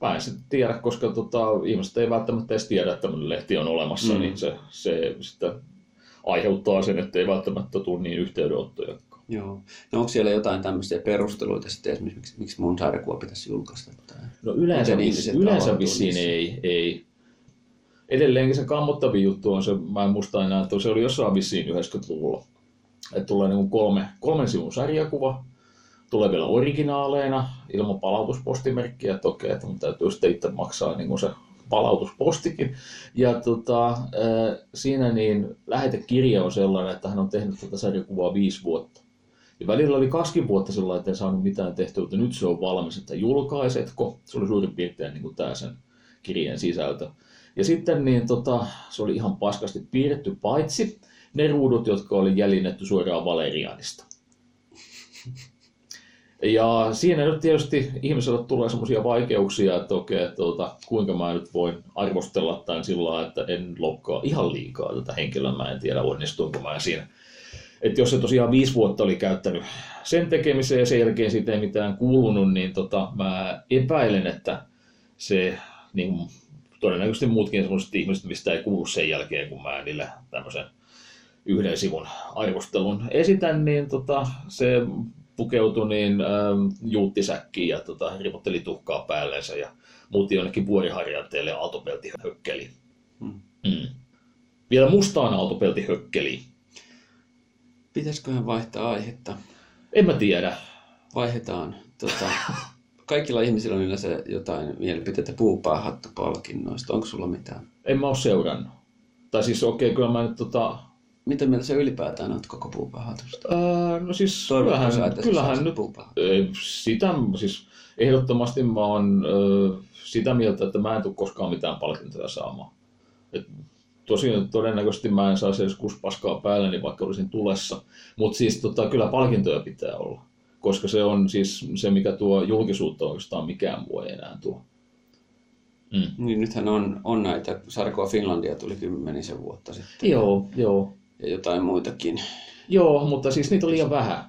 mä en sitten tiedä, koska tota, ihmiset ei välttämättä edes tiedä, että tämmöinen lehti on olemassa, Mm. niin se, se sitten aiheuttaa sen, että ei välttämättä tule niin yhteydenottoja. Joo. No onko siellä jotain tämmöisiä perusteluita sitten esimerkiksi, miksi, miksi mun sarjakuva pitäisi julkaista? Tai... No yleensä, yleensä avautuu vissiin ei, ei. Edelleenkin se kammottavin juttu on se, mä en muista enää, että se oli jossain vissiin 90-luvulla. Että tulee niin kolme, kolmen sivun sarjakuva, tulee vielä originaaleina ilman palautuspostimerkkiä, että okei, että mun täytyy sitten itse maksaa niin kuin se palautuspostikin. Ja tota, ää, siinä niin lähetekirja on sellainen, että hän on tehnyt tätä sarjakuvaa viisi vuotta. Ja välillä oli kaksi vuotta sellainen, että en saanut mitään tehtyä, mutta nyt se on valmis, että julkaisetko. Se oli suurin piirtein niin kuin tämä sen kirjeen sisältö. Ja sitten niin, tota, se oli ihan paskasti piirretty, paitsi ne ruudut, jotka oli jäljinnetty suoraan Valerianista. Ja siinä nyt tietysti ihmiselle tulee semmoisia vaikeuksia, että okei, tuota, kuinka mä nyt voin arvostella tämän sillä että en loukkaa ihan liikaa tätä henkilöä. Mä en tiedä, onnistunko mä siinä. Että jos se tosiaan viisi vuotta oli käyttänyt sen tekemiseen ja sen jälkeen siitä ei mitään kuulunut, niin tota, mä epäilen, että se niin todennäköisesti muutkin sellaiset ihmiset, mistä ei kuulu sen jälkeen, kun mä niille tämmöisen yhden sivun arvostelun esitän, niin tota, se pukeutui niin ähm, juuttisäkkiin ja tota, ripotteli tuhkaa päällensä ja muutti jonnekin vuoriharjanteelle aaltopeltihökkeliin. Hmm. Mm. Vielä mustaan aaltopeltihökkeliin. Pitäisiköhän vaihtaa aihetta? En mä tiedä. Vaihdetaan. Tota, kaikilla ihmisillä on yleensä jotain mielipiteitä puupäähattupalkinnoista. Onko sulla mitään? En mä oo seurannut. Tai siis okei, okay, kyllä mä nyt tota... Mitä mieltä sä ylipäätään olet koko puupäähatusta? Ää, no siis kyllähän, sä kyllähän nyt Sitä, siis ehdottomasti mä oon ö, sitä mieltä, että mä en tule koskaan mitään palkintoja saamaan. Et tosiaan todennäköisesti mä en saisi edes kuspaskaa päälle, niin vaikka olisin tulessa. Mutta siis tota, kyllä palkintoja pitää olla. Koska se on siis se, mikä tuo julkisuutta oikeastaan mikään muu ei enää tuo. Mm. Niin nythän on, on näitä, Sarkoa Finlandia tuli kymmenisen vuotta sitten. Joo, joo. Ja jotain muitakin. Joo, mutta siis niitä on liian vähän.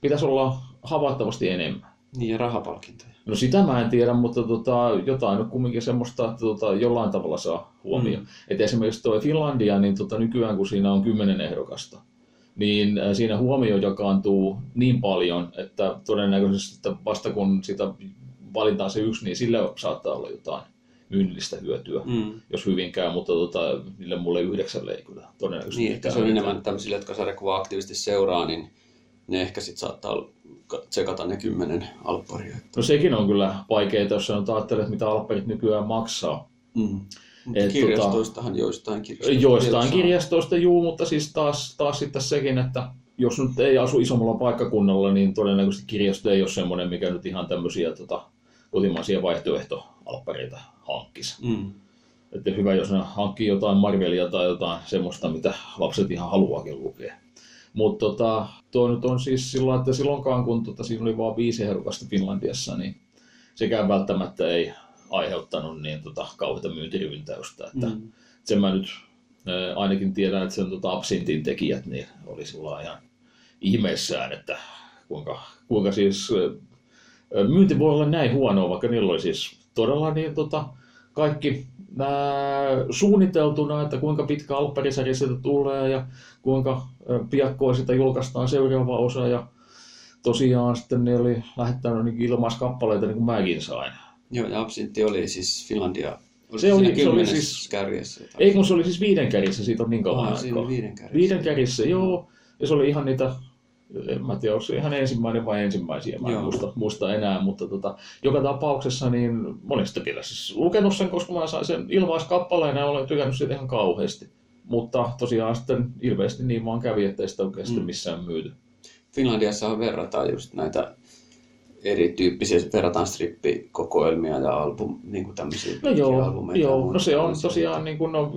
Pitäisi olla havaittavasti enemmän. Niin ja rahapalkintoja. No sitä mä en tiedä, mutta tota, jotain on kumminkin semmoista, että tota, jollain tavalla saa huomioon. Mm. Et esimerkiksi tuo Finlandia, niin tota, nykyään kun siinä on kymmenen ehdokasta, niin äh, siinä huomio jakaantuu niin paljon, että todennäköisesti että vasta kun sitä valitaan se yksi, niin sille saattaa olla jotain myynnillistä hyötyä, Mm. jos hyvin käy, mutta tota, niille mulle yhdeksälle ei kyllä todennäköisesti Niin, mitään se on mitään. enemmän tämmöisille, jotka sarjakuvaa aktiivisesti seuraa, niin ne ehkä sitten saattaa ka- tsekata ne kymmenen alpparia. No sekin on kyllä vaikeaa, jos nyt ajattelet, mitä alpperit nykyään maksaa. Mm. Mutta Et kirjastoistahan joistain kirjastoista. Joistain kirjastoista juu, mutta siis taas, taas sitten sekin, että jos nyt ei asu isommalla paikkakunnalla, niin todennäköisesti kirjasto ei ole semmoinen, mikä nyt ihan tämmöisiä tota, kotimaisia vaihtoehtoalppareita hankkisi. Mm. Että hyvä, jos ne hankkii jotain Marvelia tai jotain semmoista, mitä lapset ihan haluaakin lukea. Mutta tota, tuo nyt on siis sillä että silloinkaan kun tota, siinä oli vain viisi ehdokasta Finlandiassa, niin sekään välttämättä ei aiheuttanut niin tota, kauheita myyntiryntäystä. Että Mm. sen mä nyt ää, ainakin tiedän, että sen tota, absintin tekijät niin oli sillä ihan ihmeissään, että kuinka, kuinka siis ää, myynti voi olla näin huonoa, vaikka niillä oli siis todella niin, tota, kaikki ää, suunniteltuna, että kuinka pitkä alpparisarja siitä tulee ja kuinka ää, piakkoin sitä julkaistaan seuraava osa ja tosiaan sitten ne oli lähettänyt niin ilmaiskappaleita niin kuin mäkin sain. Joo, ja absintti oli siis Finlandia. Oli Se oli- se oli siis- kärjessä. Ei kun se oli siis viiden kärissä, siitä on niin kauan aikaa. viiden kärjessä. Viiden kärissä, joo. Ja se oli ihan niitä, en mä tiedä, onko se ihan ensimmäinen vai ensimmäisiä, mä en Joo. muista, muista, enää, mutta tota, joka tapauksessa niin monesta siis lukenut sen, koska mä sain sen ilmaiskappaleen ja olen tykännyt siitä ihan kauheasti. Mutta tosiaan sitten ilmeisesti niin vaan kävi, ettei sitä oikein sitten Mm. missään myyty. Finlandiassahan verrataan just näitä erityyppisiä, verrataan strippikokoelmia ja album, niin kuin tämmöisiä No joo, albumeita. joo. no se on tosiaan niin kuin, no,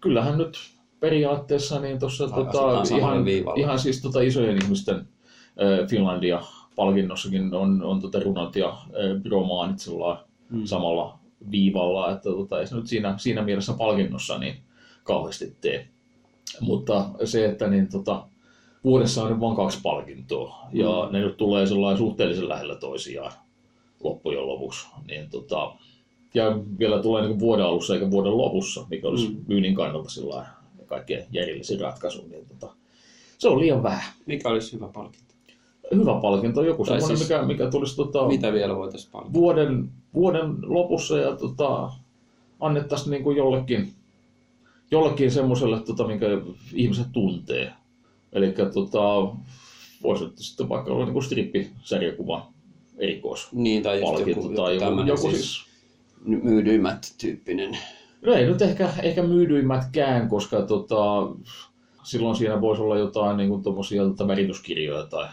kyllähän nyt periaatteessa niin tuossa tota, ihan, viivalla. ihan siis tota isojen ihmisten Finlandia palkinnossakin on, on tota runot ja äh, romaanit sillä Mm. samalla viivalla, että tota, ei se nyt siinä, siinä mielessä palkinnossa niin kauheasti tee. Mutta se, että niin, tota, vuodessa on nyt vain kaksi palkintoa ja Mm. ne nyt tulee sellainen suhteellisen lähellä toisiaan loppujen lopuksi, niin tota, ja vielä tulee niin vuoden alussa eikä vuoden lopussa, mikä olisi Mm. mm. myynnin kannalta sillä kaikkein järjellisin ratkaisu, niin tota, se on liian vähän. Mikä olisi hyvä palkinto? Hyvä palkinto, joku Tai semmoinen, siis- mikä, mikä tulisi tota, Mitä vielä voitaisiin palkita? vuoden, vuoden lopussa ja tota, annettaisiin niin kuin jollekin, jollekin semmoiselle, tota, minkä ihmiset tuntee. Eli tota, voisi sitten vaikka olla niin strippisarjakuva erikois Niin, tai just joku, tai joku, joku siis, siis, myydyimmät tyyppinen. No ei nyt ehkä, ehkä myydyimätkään, koska tota, silloin siinä voisi olla jotain niin kuin tommosia, tota, värityskirjoja tai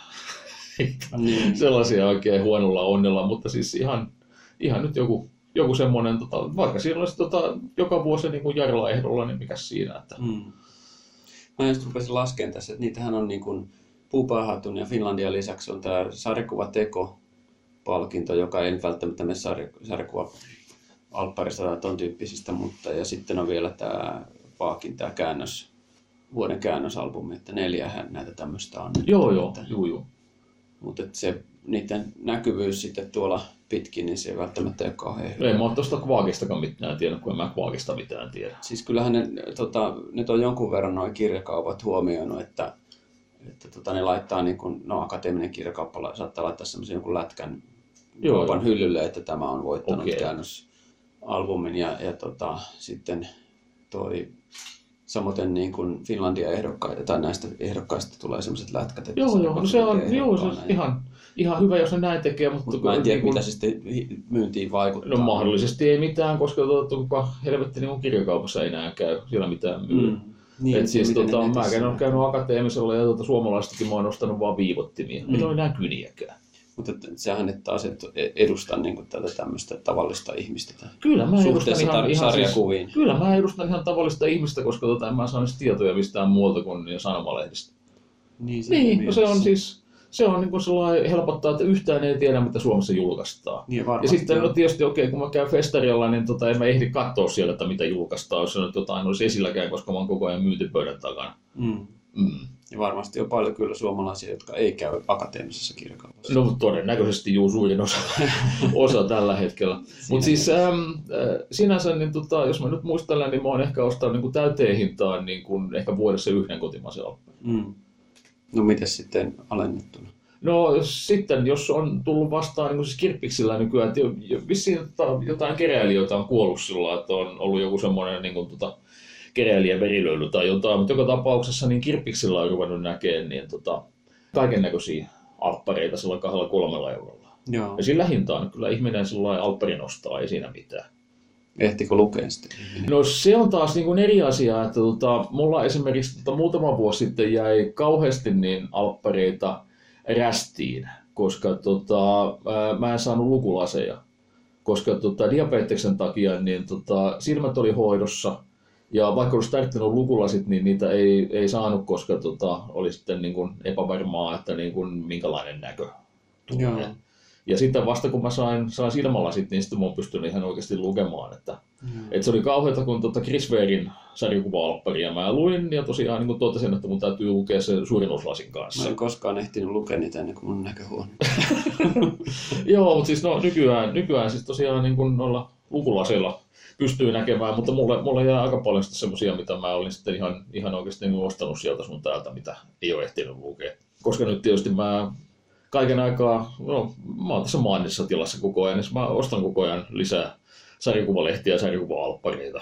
Niin. sellaisia oikein huonolla onnella, mutta siis ihan, ihan nyt joku, joku semmoinen, tota, vaikka siinä olisi tota, joka vuosi niin kuin Jarla ehdolla, niin mikä siinä, että Mm. Mä just rupesin laskemaan tässä, että niitähän on niin kuin Puupahatun ja Finlandia lisäksi on tämä sarjakuvateko-palkinto, joka ei välttämättä mene sarja- sarjakuva alpparista tai ton tyyppisistä, mutta ja sitten on vielä tämä Paakin tämä käännös, vuoden käännösalbumi, että neljähän näitä tämmöistä on. joo joo, Että- juu, juu. Mutta se, niiden näkyvyys sitten tuolla pitkin, niin se ei välttämättä ole kauhean hyvä. Ei mä oon tuosta Kvaakistakaan mitään tiedä, kun en mä Kvaakista mitään tiedä. Siis kyllähän ne, tota, nyt on jonkun verran nuo kirjakaupat huomioinut, että, että tota, ne laittaa, niin kun, no akateeminen kirjakauppa saattaa laittaa semmoisen jonkun lätkän Joo, kaupan joo. hyllylle, että tämä on voittanut Okei. Käännösalbumin ja, ja tota, sitten toi samoin niin kuin Finlandia ehdokkaita tai näistä ehdokkaista tulee semmoiset lätkät, että Joo, joo, no se on, joo, se on ja- ihan, ihan hyvä, jos ne näin tekee, mutta, Mutta mä en tiedä, niin kuin- mitä se sitten myyntiin vaikuttaa. No mahdollisesti ei mitään, koska tuota, kuka helvetti niin kirjakaupassa ei enää käy siellä mitään myy. Mm. Niin, Et siis tota, mä olen näkee. käynyt akateemisella ja tuota, suomalaistakin mä oon ostanut vaan viivottimia. Mm. Mm. Ei ole enää kyniäkään. Mutta sehän et taas et edusta niin kuin tätä tämmöistä tavallista ihmistä Kyllä mä edustan ihan, ihan siis. Kyllä mä edustan ihan tavallista ihmistä, koska tota, en mä saa tietoja mistään muualta kuin niin sanomalehdistä. Niin, Niin, no se on siis se on niin sellainen helpottaa, että yhtään ei tiedä, mitä Suomessa julkaistaan. Niin, Ja varmasti sitten on. no tietysti okei, kun mä käyn festarialla, niin tota, en mä ehdi katsoa siellä, että mitä julkaistaan, jos se nyt jotain olisi esilläkään, koska mä oon koko ajan myyntipöydän takana. Mm. Mm. Ja varmasti on paljon kyllä suomalaisia, jotka ei käy akateemisessa kirjakaupassa. No todennäköisesti juu suurin osa, osa tällä hetkellä. Mutta siis äh, sinänsä, niin tota, jos mä nyt muistelen, niin mä oon ehkä ostanut niin kuin täyteen hintaan niin kuin ehkä vuodessa yhden kotimaisen alppeen. Mm. No miten sitten alennettuna? No sitten, jos on tullut vastaan niin kuin siis kirppiksillä nykyään, että jo- jo- vissiin tota, jotain keräilijöitä on kuollut sillä että on ollut joku semmoinen niin kuin, tota, keräilijä verilöyly tai jotain, mutta joka tapauksessa niin kirppiksillä on ruvennut näkemään niin, tota, kaiken näköisiä alppareita sillä kahdella kolmella eurolla. Joo. Ja sillä hintaan kyllä ihminen sillä alpparin ostaa, ei siinä mitään. Ehtikö lukea sitten? No se on taas niin kuin eri asia, että tota, mulla esimerkiksi tota, muutama vuosi sitten jäi kauheasti niin alppareita rästiin, koska tota, ää, mä en saanut lukulaseja, koska tota, diabeteksen takia niin tota, silmät oli hoidossa ja vaikka olisi tarttunut lukulasit, niin niitä ei, ei saanut, koska tota, oli sitten niin kuin epävarmaa, että niin kuin, minkälainen näkö tulee. Joo. Ja sitten vasta kun mä sain, sain silmälasit, niin sitten mä oon pystynyt ihan oikeasti lukemaan, että Mm. et se oli kauheata, kun tota Chris Warein sarjakuva-alpparia mä luin, ja tosiaan niin kuin totesin, että mun täytyy lukea se suurennuslasin Mä kanssa. en koskaan ehtinyt lukea niitä ennen kuin mun näkö huono. Joo, mutta siis no, nykyään, nykyään siis tosiaan niin kuin noilla lukulaseilla pystyy näkemään, mutta mulle, mulle jää aika paljon sitten semmosia, mitä mä olin sitten ihan, ihan oikeasti niin ostanut sieltä sun täältä, mitä ei ole ehtinyt lukea. Koska nyt tietysti mä kaiken aikaa, no mä oon tässä maannissa tilassa koko ajan, niin mä ostan koko ajan lisää sarjakuvalehtiä ja sarjakuva-alppareita.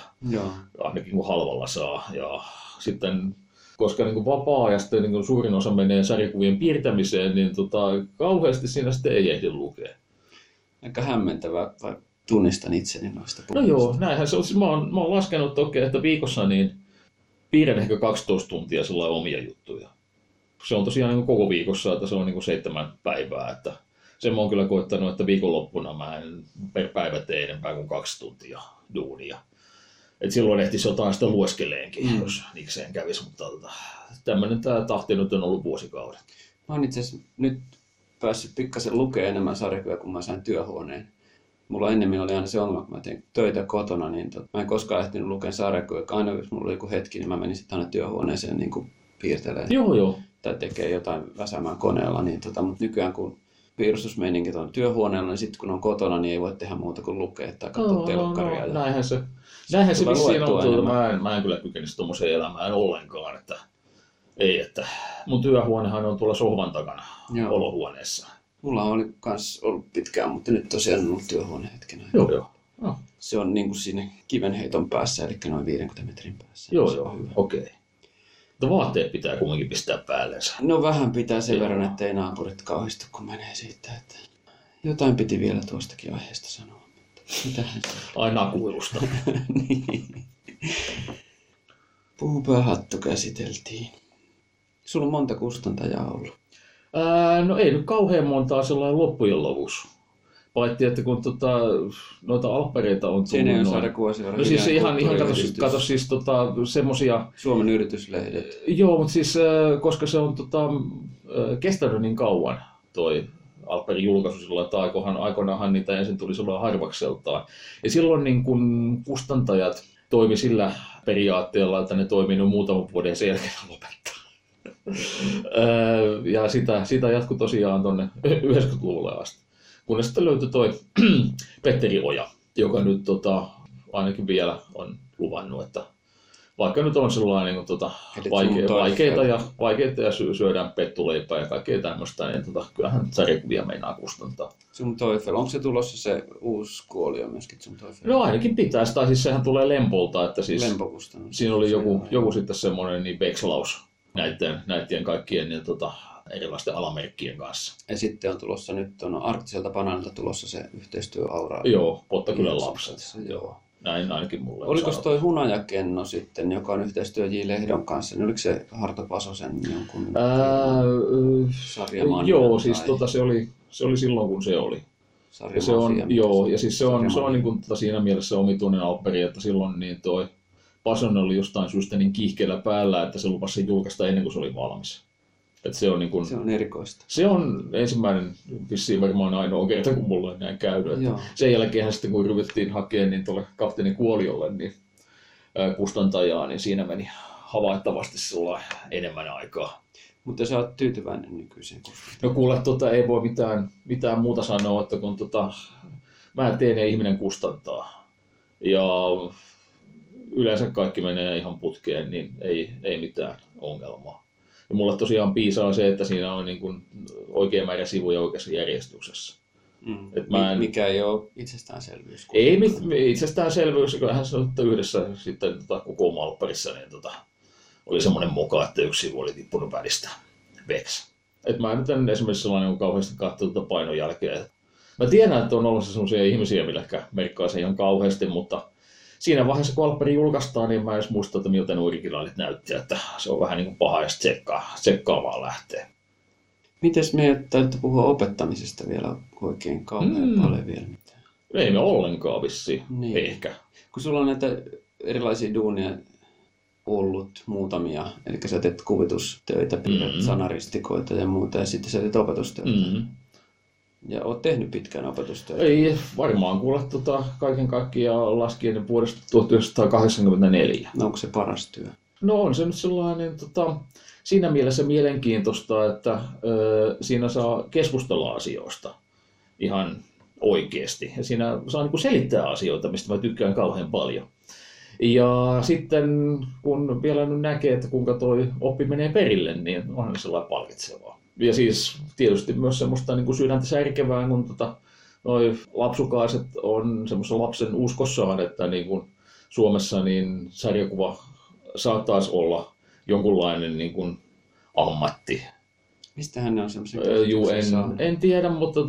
Ainakin kun halvalla saa. Ja sitten, koska niin kuin vapaa-ajasta niin kuin suurin osa menee sarjakuvien piirtämiseen, niin tota, kauheasti siinä sitten ei ehdi lukea. Aika hämmentävää, vai tunnistan itseni noista No joo, näinhän se on. Siis mä, oon, mä oon laskenut toki, että viikossa niin piirrän ehkä 12 tuntia sellainen omia juttuja. Se on tosiaan niin koko viikossa, että se on niin seitsemän päivää, että Sen mä oon kyllä koittanut, että viikonloppuna mä en per päivä tee enempää kuin kaksi tuntia duunia. Et silloin ehtisi jotain sitä lueskeleenkin, mm. jos niikseen kävisi, mutta tota, tämmöinen tämä tahti nyt on ollut vuosikauden. Mä oon itse nyt päässyt pikkasen lukemaan enemmän sarjakuja, kun mä sain työhuoneen. Mulla ennemmin oli aina se ongelma, kun mä tein töitä kotona, niin tot, mä en koskaan ehtinyt lukea sarjakuja. Aina jos mulla oli joku hetki, niin mä menin sitten aina työhuoneeseen niin kuin piirtelemään. Joo, joo. Tai tekee jotain väsämään koneella. Niin tota, mutta nykyään kun piirustusmeiningit on työhuoneella, niin sitten kun on kotona, niin ei voi tehdä muuta kuin lukea tai katsoa no, telkkaria. No, no, näinhän se, näinhän se vissiin on. Tuota, mä, en, mä en kyllä kykenisi tuommoiseen elämään ollenkaan. Että, ei, että mun työhuonehan on tuolla sohvan takana Joo. olohuoneessa. Mulla oli kans ollut pitkään, mutta nyt tosiaan on ollut työhuone hetkenä. Joo, joo. No. Se on niin kuin sinne kivenheiton päässä, eli noin 50 metrin päässä. Joo, joo, okei. Okay. Mutta vaatteet pitää kumminkin pistää päällensä. No vähän pitää sen Joo. verran, ettei naapurit kauhistu, kun menee siitä. Että jotain piti vielä tuostakin aiheesta sanoa. Mutta mitähän se... Aina kuilusta. niin. Puupäähattu käsiteltiin. Sulla on monta kustantajaa ollut. Ää, no ei nyt kauhean montaa sellainen loppujen lopuksi. Paitsi, että kun tota, noita alppereita on tullut... Seinäjoen sarjakuosia. No siis ihan, ihan kato, kato siis tota, semmosia... Suomen yrityslehdet. Joo, mutta siis koska se on tota, kestänyt niin kauan toi Alperin julkaisu sillä että aikohan, aikoinaanhan niitä ensin tuli silloin harvakseltaan. Ja silloin niin kun kustantajat toimi sillä periaatteella, että ne toimii noin muutaman vuoden sen jälkeen lopettaa. Ja sitä, sitä jatkui tosiaan tuonne 90-luvulle asti. Kunnes sitten löytyi toi Petteri Oja, joka nyt tota, ainakin vielä on luvannut, että vaikka nyt on sellainen niin tota, vaikea, vaikeita, ja, vaikeita ja syö, syödään pettuleipää ja kaikkea tämmöistä, niin tota, kyllähän sarjakuvia meinaa kustantaa. Zum Teufel, onko se tulossa se uusi kuolio myöskin Zum Teufel? No ainakin pitäisi, tai siis sehän tulee Lempolta, että siis siinä oli joku, joku sitten semmoinen niin vekslaus näiden, näiden kaikkien niin, tota, erilaisten alamerkkien kanssa. Ja sitten on tulossa nyt on arktiselta panelilta tulossa se yhteistyöaura. Joo, Potta kyllä lapset. Joo. Näin ainakin mulle Oliko toi Hunajakenno sitten, joka on yhteistyö J. Lehdon kanssa, niin oliko se Harto Pasosen jonkun Ää, sarjamaan? Joo, siis tota, se, oli, se oli silloin kun se oli. Ja se on, joo, ja siis se on, se on niin kuin, tota, siinä mielessä omituinen alperi, että silloin niin toi Pason oli jostain syystä niin kiihkeellä päällä, että se lupasi julkaista ennen kuin se oli valmis. Et se, on niin kun, se on erikoista. Se on ensimmäinen, vissiin varmaan ainoa kerta, kun mulla on näin käynyt. Että sen jälkeen sitten, kun ryhdyttiin hakemaan niin tuolle kapteeni Kuoliolle niin, kustantajaa, niin siinä meni havaittavasti sulla enemmän aikaa. Mutta sä oot tyytyväinen nykyiseen No kuule, tota, ei voi mitään, mitään muuta sanoa, että kun tota, mä teen ja ihminen kustantaa. Ja yleensä kaikki menee ihan putkeen, niin ei, ei mitään ongelmaa. Ja mulle tosiaan piisaa se, että siinä on niin kuin oikea määrä sivuja oikeassa järjestyksessä. Mm. Et mä en... Mikä ei ole itsestäänselvyys. Ei mit, itsestäänselvyys, kyllähän se on yhdessä sitten tota, koko Malpparissa, niin tota, oli semmoinen muka, että yksi sivu oli tippunut välistä veksi. Et mä nyt en esimerkiksi sellainen kauheasti katso tuota painonjälkeä. Mä tiedän, että on ollut sellaisia ihmisiä, millä ehkä merkkaa se ihan kauheasti, mutta siinä vaiheessa, kun Alperi julkaistaan, niin mä edes muista, että miltä ne originaalit näytti, että se on vähän niin kuin paha, jos tsekkaa, tsekkaa vaan lähtee. Mites me täytyy puhua opettamisesta vielä oikein kauhean mm. paljon vielä mitään? Ei me ollenkaan vissi, niin. ehkä. Kun sulla on näitä erilaisia duunia ollut muutamia, eli sä teet kuvitustöitä, mm-hmm. sanaristikoita ja muuta, ja sitten sä teet opetustöitä. Mm-hmm. Ja olet tehnyt pitkään opetustöitä? Ei, varmaan kuule tota, kaiken kaikkiaan laskien vuodesta 1984. No onko se paras työ? No on se nyt sellainen tota, siinä mielessä mielenkiintoista, että ö, siinä saa keskustella asioista ihan oikeasti. Ja siinä saa niin kuin selittää asioita, mistä mä tykkään kauhean paljon. Ja sitten kun vielä nyt näkee, että kuinka toi oppi menee perille, niin on se sellainen palkitsevaa ja siis tietysti myös semmoista niin kuin sydäntä särkevää, kun tota, noi lapsukaiset on semmoisen lapsen uskossaan, että niin kuin Suomessa niin sarjakuva saattaisi olla jonkunlainen niin kuin ammatti. Mistähän ne on semmoisia Juu, en, en tiedä, mutta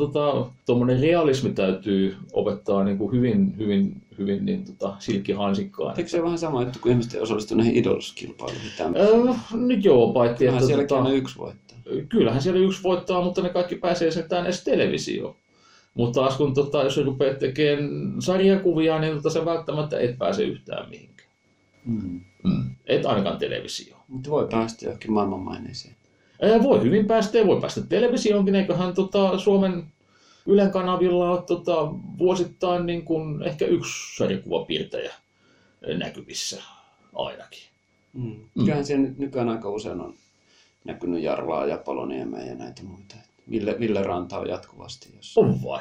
tuommoinen tota, realismi täytyy opettaa niin kuin hyvin, hyvin, hyvin niin, tota, silkkihansikkaan. Eikö se ole vähän sama juttu kuin ihmiset osallistuu näihin idols-kilpailuihin? Öö, nyt joo, paitsi että... sielläkin tota, on yksi voittaa. Kyllähän siellä yksi voittaa, mutta ne kaikki pääsee sentään edes televisioon. Mutta taas kun tota, jos rupeat tekemään sarjakuvia, niin tota, sä välttämättä et pääse yhtään mihinkään. Mm. Mm. Et ainakaan televisioon. Mutta voi päästä johonkin maailmanmaineeseen. Ää, voi hyvin päästä ja voi päästä televisioonkin, eiköhän tota, Suomen Ylen kanavilla ole tota, vuosittain niin kuin ehkä yksi sarjakuvapiirtäjä näkyvissä ainakin. Mm. Kyllähän siellä nykyään aika usein on näkynyt Jarlaa ja Paloniemeä ja näitä muita. Ville, Ville Ranta on jatkuvasti. Jos... On vai?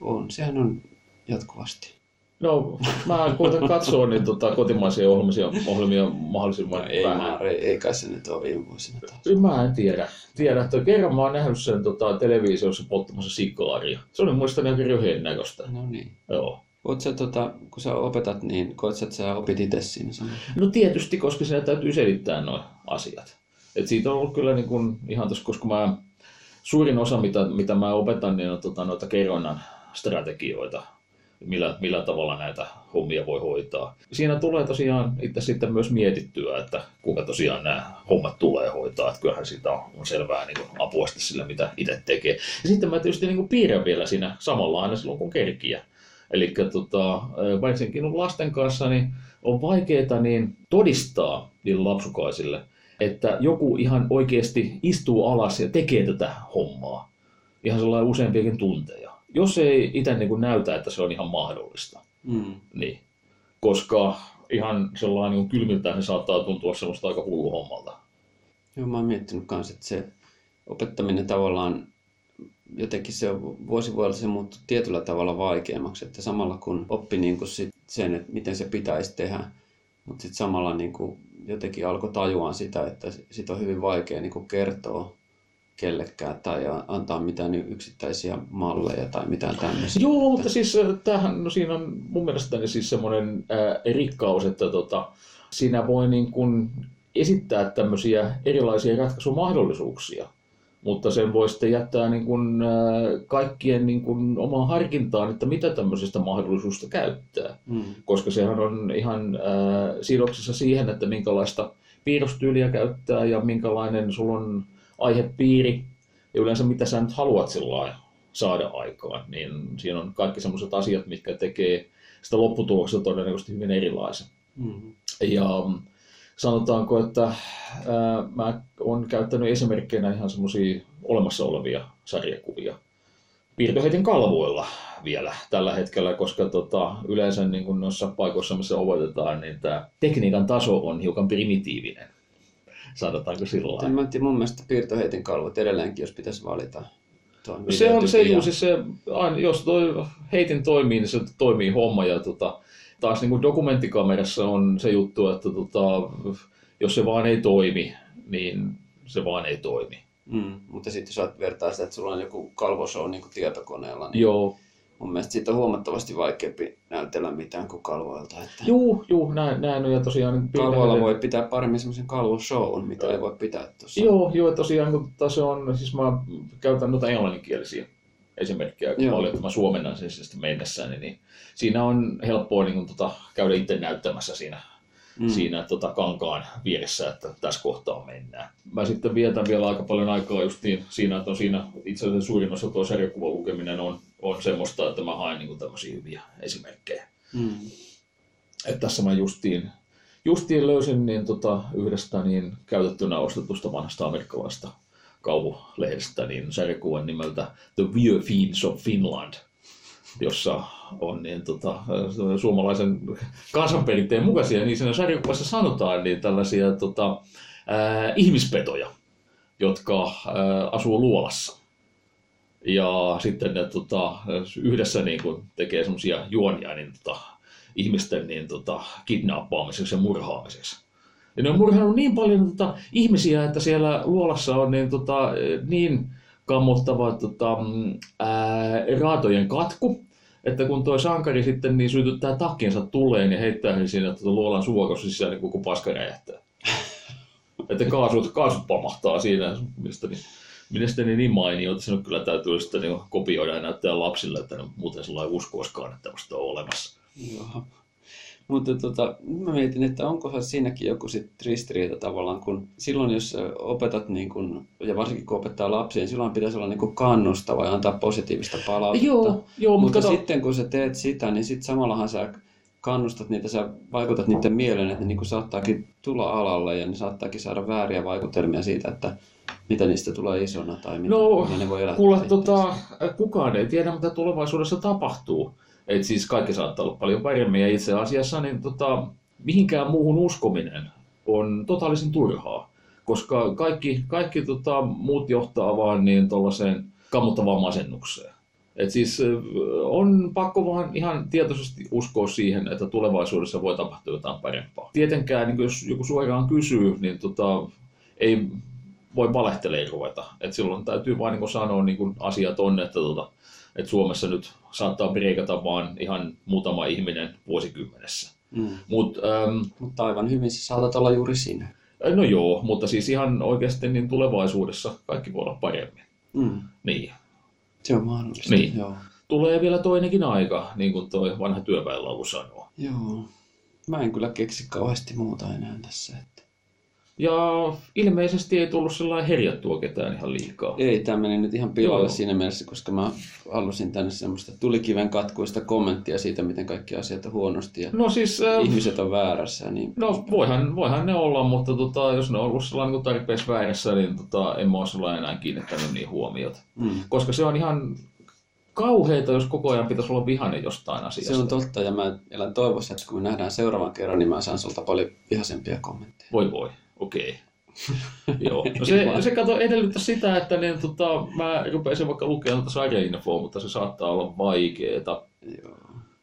On, sehän on jatkuvasti. No, mä koitan katsoa niin, tota, kotimaisia ohjelmia, ohjelmia mahdollisimman No, ei, vähän. mä, ei, ei kai se nyt ole viime vuosina taas. Mä en tiedä. Tiedä, että kerran mä oon nähnyt sen tota, televisiossa polttamassa sikkaaria. Se oli muista aika röheen näköistä. No niin. Joo. Oot sä, tota, kun sä opetat, niin koet sä, että sä opit itse siinä samalla? No tietysti, koska siinä täytyy selittää nuo asiat. Et siitä on ollut kyllä niin kun, ihan tuossa, koska mä, suurin osa, mitä, mitä mä opetan, niin on tota, noita kerronnan strategioita, millä, millä tavalla näitä hommia voi hoitaa. Siinä tulee tosiaan itse sitten myös mietittyä, että kuinka tosiaan nämä hommat tulee hoitaa. Että kyllähän siitä on, on selvää niin kuin apua sillä, mitä itse tekee. Ja sitten mä tietysti niin kuin piirrän vielä siinä samalla aina silloin, kun kerkiä. Eli tota, varsinkin lasten kanssa niin on vaikeaa niin todistaa niille lapsukaisille, että joku ihan oikeasti istuu alas ja tekee tätä hommaa. Ihan sellainen useampiakin tunteja. Jos ei itse niin näytä, että se on ihan mahdollista. Mm. Niin. Koska ihan sellainen niin kylmiltään se saattaa tuntua semmoista aika hullu hommalta. Joo, mä oon miettinyt kanssa, että se opettaminen tavallaan jotenkin se vuosi vuodelta se muuttui tietyllä tavalla vaikeammaksi, että samalla kun oppi niin kuin sit sen, että miten se pitäisi tehdä, mutta sitten samalla niin kuin jotenkin alkoi tajuaan sitä, että sit on hyvin vaikea niin kuin kertoa kellekään tai antaa mitään yksittäisiä malleja tai mitään tämmöisiä. Joo, mutta siis äh, tämähän, no siinä on mun mielestäni siis semmoinen ää, rikkaus, että tota, siinä voi niin kuin esittää tämmöisiä erilaisia ratkaisumahdollisuuksia, mutta sen voi sitten jättää niin kuin, ää, kaikkien niin kuin omaan harkintaan, että mitä tämmöisestä mahdollisuudesta käyttää. Mm. koska sehän on ihan äh, sidoksissa siihen, että minkälaista piirrostyyliä käyttää ja minkälainen sulla on aihepiiri ja yleensä mitä sä nyt haluat sillä saada aikaan, niin siinä on kaikki sellaiset asiat, mitkä tekee sitä lopputuloksesta todennäköisesti hyvin erilaisen. Mm. Ja sanotaanko, että ää, mä oon käyttänyt esimerkkeinä ihan semmoisia olemassa olevia sarjakuvia piirtoheitin kalvoilla vielä tällä hetkellä, koska tota, yleensä niin kuin noissa paikoissa, missä opetetaan, niin tämä tekniikan taso on hiukan primitiivinen. Sanotaanko sillä lailla. mä mun mielestä piirtoheitin kalvot edelleenkin, jos pitäisi valita. Se on se, juu, siis se, aina, jos toi heitin toimii, niin se toimii homma. Ja tota, taas niin kuin dokumenttikamerassa on se juttu, että tota, jos se vaan ei toimi, niin se vaan ei toimi. Mm, mutta sitten jos vertaa sitä, että sulla on joku kalvoshow niin kuin tietokoneella, niin Joo, mun mielestä siitä on huomattavasti vaikeampi näytellä mitään kuin kalvoilta. Että juu, juu näin, näin on. Ja tosiaan niin kalvoilla voi pitää paremmin semmoisen kalvoshown, mitä ei voi pitää tuossa. Joo, joo, tosiaan kun tota se on, siis mä käytän noita englanninkielisiä esimerkkejä, kun Joo. paljon että mä suomennan sen sitten mennessäni, niin siinä on helppoa niin kun, tota, käydä itse näyttämässä siinä, Mm. siinä tota, kankaan vieressä, että tässä kohtaa mennään. Mä sitten vietän vielä aika paljon aikaa just niin, siinä, että on siinä itse asiassa suurin osa tuo sarjakuvan lukeminen on, on semmoista, että mä haen niin kuin tämmöisiä hyviä esimerkkejä. Mm. Et tässä mä justiin, justiin löysin niin tota, yhdestä niin käytettynä ostetusta vanhasta amerikkalaista kauhulehdestä niin sarjakuvan nimeltä The Weird Fiends of Finland, jossa on niin, tota, suomalaisen kansanperinteen mukaisia, niin siinä sarjakuvassa sanotaan niin tällaisia tota, ää, ihmispetoja, jotka ää, asuu luolassa. Ja sitten ne tota, yhdessä niin kun tekee semmoisia juonia niin, tota, ihmisten niin, tota, kidnappaamiseksi ja murhaamiseksi. Ja ne on murhannut niin paljon tota, ihmisiä, että siellä luolassa on niin, tota, niin kammottava tota, mm, ää, raatojen katku, että kun tuo sankari sitten niin sytyttää takkinsa tuleen ja heittää sen siinä tota, luolan suokossa sisään, niin koko paska räjähtää. että kaasut, kaasut pamahtaa siinä. Mielestäni, mielestäni niin mainio, että se nyt kyllä täytyy sitten niin kopioida ja näyttää lapsille, että muuten sellainen uskoiskaan, että tämmöistä on olemassa. Mutta tota, mä mietin, että onkohan siinäkin joku sit ristiriita tavallaan, kun silloin jos opetat, niin kun, ja varsinkin kun opettaa lapsia, niin silloin pitäisi olla niin kun kannustava ja antaa positiivista palautetta. Joo, joo, mutta kato- sitten kun sä teet sitä, niin sitten samallahan sä kannustat niitä, sä vaikutat niiden mieleen, että ne niin saattaakin tulla alalle ja ne saattaakin saada vääriä vaikutelmia siitä, että mitä niistä tulee isona tai mitä, No, ne voi elää. kuule, tota, kukaan ei tiedä, mitä tulevaisuudessa tapahtuu. Et siis kaikki saattaa olla paljon paremmin ja itse asiassa niin tota, mihinkään muuhun uskominen on totaalisen turhaa, koska kaikki, kaikki tota, muut johtaa vaan niin tuollaiseen kammottavaan masennukseen. Et siis on pakko vaan ihan tietoisesti uskoa siihen, että tulevaisuudessa voi tapahtua jotain parempaa. Tietenkään, niin jos joku suoraan kysyy, niin tota, ei voi valehtelee ruveta. Et silloin täytyy vain niin sanoa niin asiat on, että, tota, että Suomessa nyt saattaa breikata vaan ihan muutama ihminen vuosikymmenessä. Mm. Mut, ähm, Mutta aivan hyvin sä saatat olla juuri sinä. no joo, mutta siis ihan oikeasti niin tulevaisuudessa kaikki voi olla paremmin. Mm. Niin. Se on mahdollista. Niin. Joo. Tulee vielä toinenkin aika, niin kuin toi vanha työväenlaulu sanoo. Joo. Mä en kyllä keksi kauheasti muuta enää tässä. Ja ilmeisesti ei tullut sellainen herjattua ketään ihan liikaa. Ei, tämä meni nyt ihan pilalle Joo. siinä mielessä, koska mä halusin tänne semmoista tulikiven katkuista kommenttia siitä, miten kaikki asiat on huonosti ja No siis, äh, ihmiset on väärässä. Niin... No voihan, voihan ne olla, mutta tota, jos ne on ollut sellainen niin tarpeeksi väärässä, niin tota, en mä ole enää kiinnittänyt niin huomiota. Mm. Koska se on ihan kauheita, jos koko ajan pitäisi olla vihainen jostain asiasta. Se on totta ja mä elän toivossa, että kun me nähdään seuraavan kerran, niin mä saan sulta paljon vihasempia kommentteja. Voi voi, okei. Joo. No se, se kato edellyttää sitä, että niin, tota, mä rupeaisin vaikka lukemaan tuota sarjainfoa, mutta se saattaa olla vaikeeta. Joo.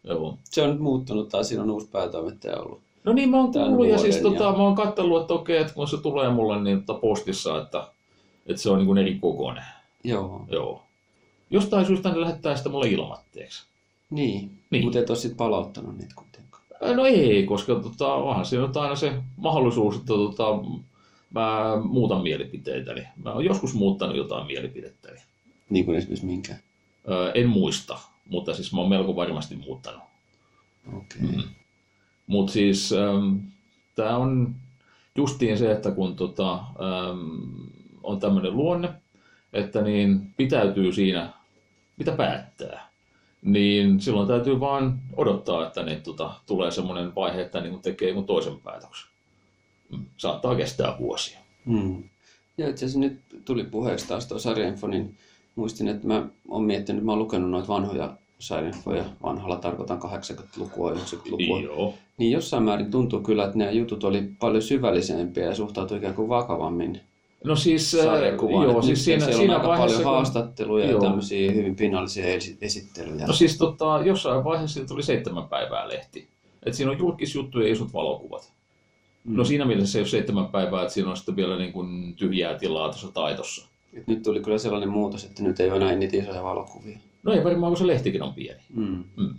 Joo. Se on nyt muuttunut tai siinä on uusi päätoimittaja ollut. No niin, mä oon kuullut ja siis tota, ja- mä oon katsellut, että okei, että kun se tulee mulle niin tota, postissa, että, että se on niin kuin eri kokoinen. Joo. Joo. Jostain syystä ne lähettää sitä mulle ilmatteeksi. Niin. Niin. Mutta et ole sit palauttanut niitä kuitenkaan. No ei, koska tota, onhan siinä nyt aina se mahdollisuus, että tota, mä muutan mielipiteitäni. Mä oon joskus muuttanut jotain mielipidettäni. Niin kuin esimerkiksi minkä. Öö, en muista, mutta siis mä oon melko varmasti muuttanut. Okei. Okay. Mm. Mutta siis ähm, tämä on justiin se, että kun tota, ähm, on tämmöinen luonne, että niin pitäytyy siinä, mitä päättää, niin silloin täytyy vaan odottaa, että niin, tota, tulee semmoinen vaihe, että niin tekee jonkun toisen päätöksen. Mm, Saattaa kestää vuosia. Mm. Ja itse asiassa nyt tuli puheeksi taas tuo sarjainfo, niin muistin, että mä oon miettinyt, mä oon lukenut noita vanhoja sarjainfoja, vanhalla tarkoitan 80-lukua, 90-lukua. Joo. Niin jossain määrin tuntuu kyllä, että nämä jutut oli paljon syvällisempiä ja suhtautui ikään kuin vakavammin No siis, äh, sarjakuvaan. joo, siis siinä, siellä siinä on aika vaiheessa, paljon kun- haastatteluja Joo. ja tämmöisiä hyvin pinnallisia esi- esittelyjä. No siis tota, jossain vaiheessa siitä tuli seitsemän päivää lehti. Et siinä on julkisjuttuja ja isot valokuvat. Mm. No siinä mielessä se ei ole seitsemän päivää, että siinä on sitten vielä niin kuin tyhjää tilaa tuossa taitossa. Et nyt tuli kyllä sellainen muutos, että nyt ei ole enää niitä isoja valokuvia. No ei varmaan, kun se lehtikin on pieni. Mm. Mm.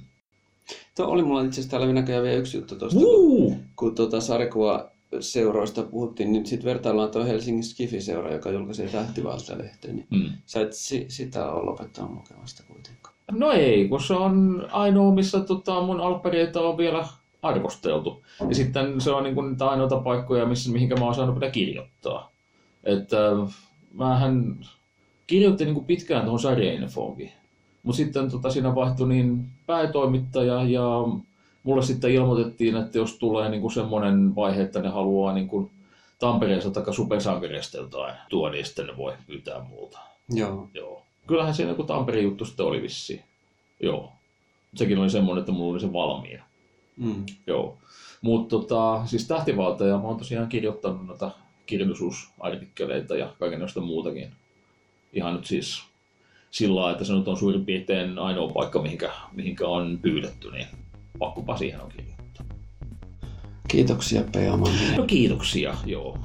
Tuo oli mulla itse asiassa täällä näköjään vielä yksi juttu tuosta, kun, Woo! kun tuota sarjakuva-seuroista puhuttiin, niin sitten vertaillaan tuo Helsingin Skifi-seura, joka julkaisee Tähtivalta-lehteen, niin Mm. sä et si- sitä ole lopettanut lukemasta kuitenkaan. No ei, kun se on ainoa, missä tota, mun alppareita on vielä arvosteltu. Ja sitten se on niin kuin ainoita paikkoja, missä, mihinkä mä oon saanut pitää kirjoittaa. Että mähän kirjoitin niin kuin pitkään tuohon sarjainfoonkin. Mutta sitten tota, siinä vaihtui niin päätoimittaja ja mulle sitten ilmoitettiin, että jos tulee niin kuin semmoinen vaihe, että ne haluaa niin kuin Tampereesta tai supersankareista jotain tuoda, niin sitten ne voi pyytää multa. Joo. Joo. Kyllähän siinä joku Tampereen juttu sitten oli vissiin. Joo. Sekin oli semmoinen, että mulla oli se valmiina. Mm. Joo. Mutta tota, siis tähtivalta ja mä oon tosiaan kirjoittanut noita kirjallisuusartikkeleita ja kaikenlaista muutakin. Ihan nyt siis sillä lailla, että se nyt on suurin piirtein ainoa paikka, mihinkä, mihinkä on pyydetty, niin pakkopa siihen on kirjoittaa. Kiitoksia Pea Manninen. No kiitoksia, joo.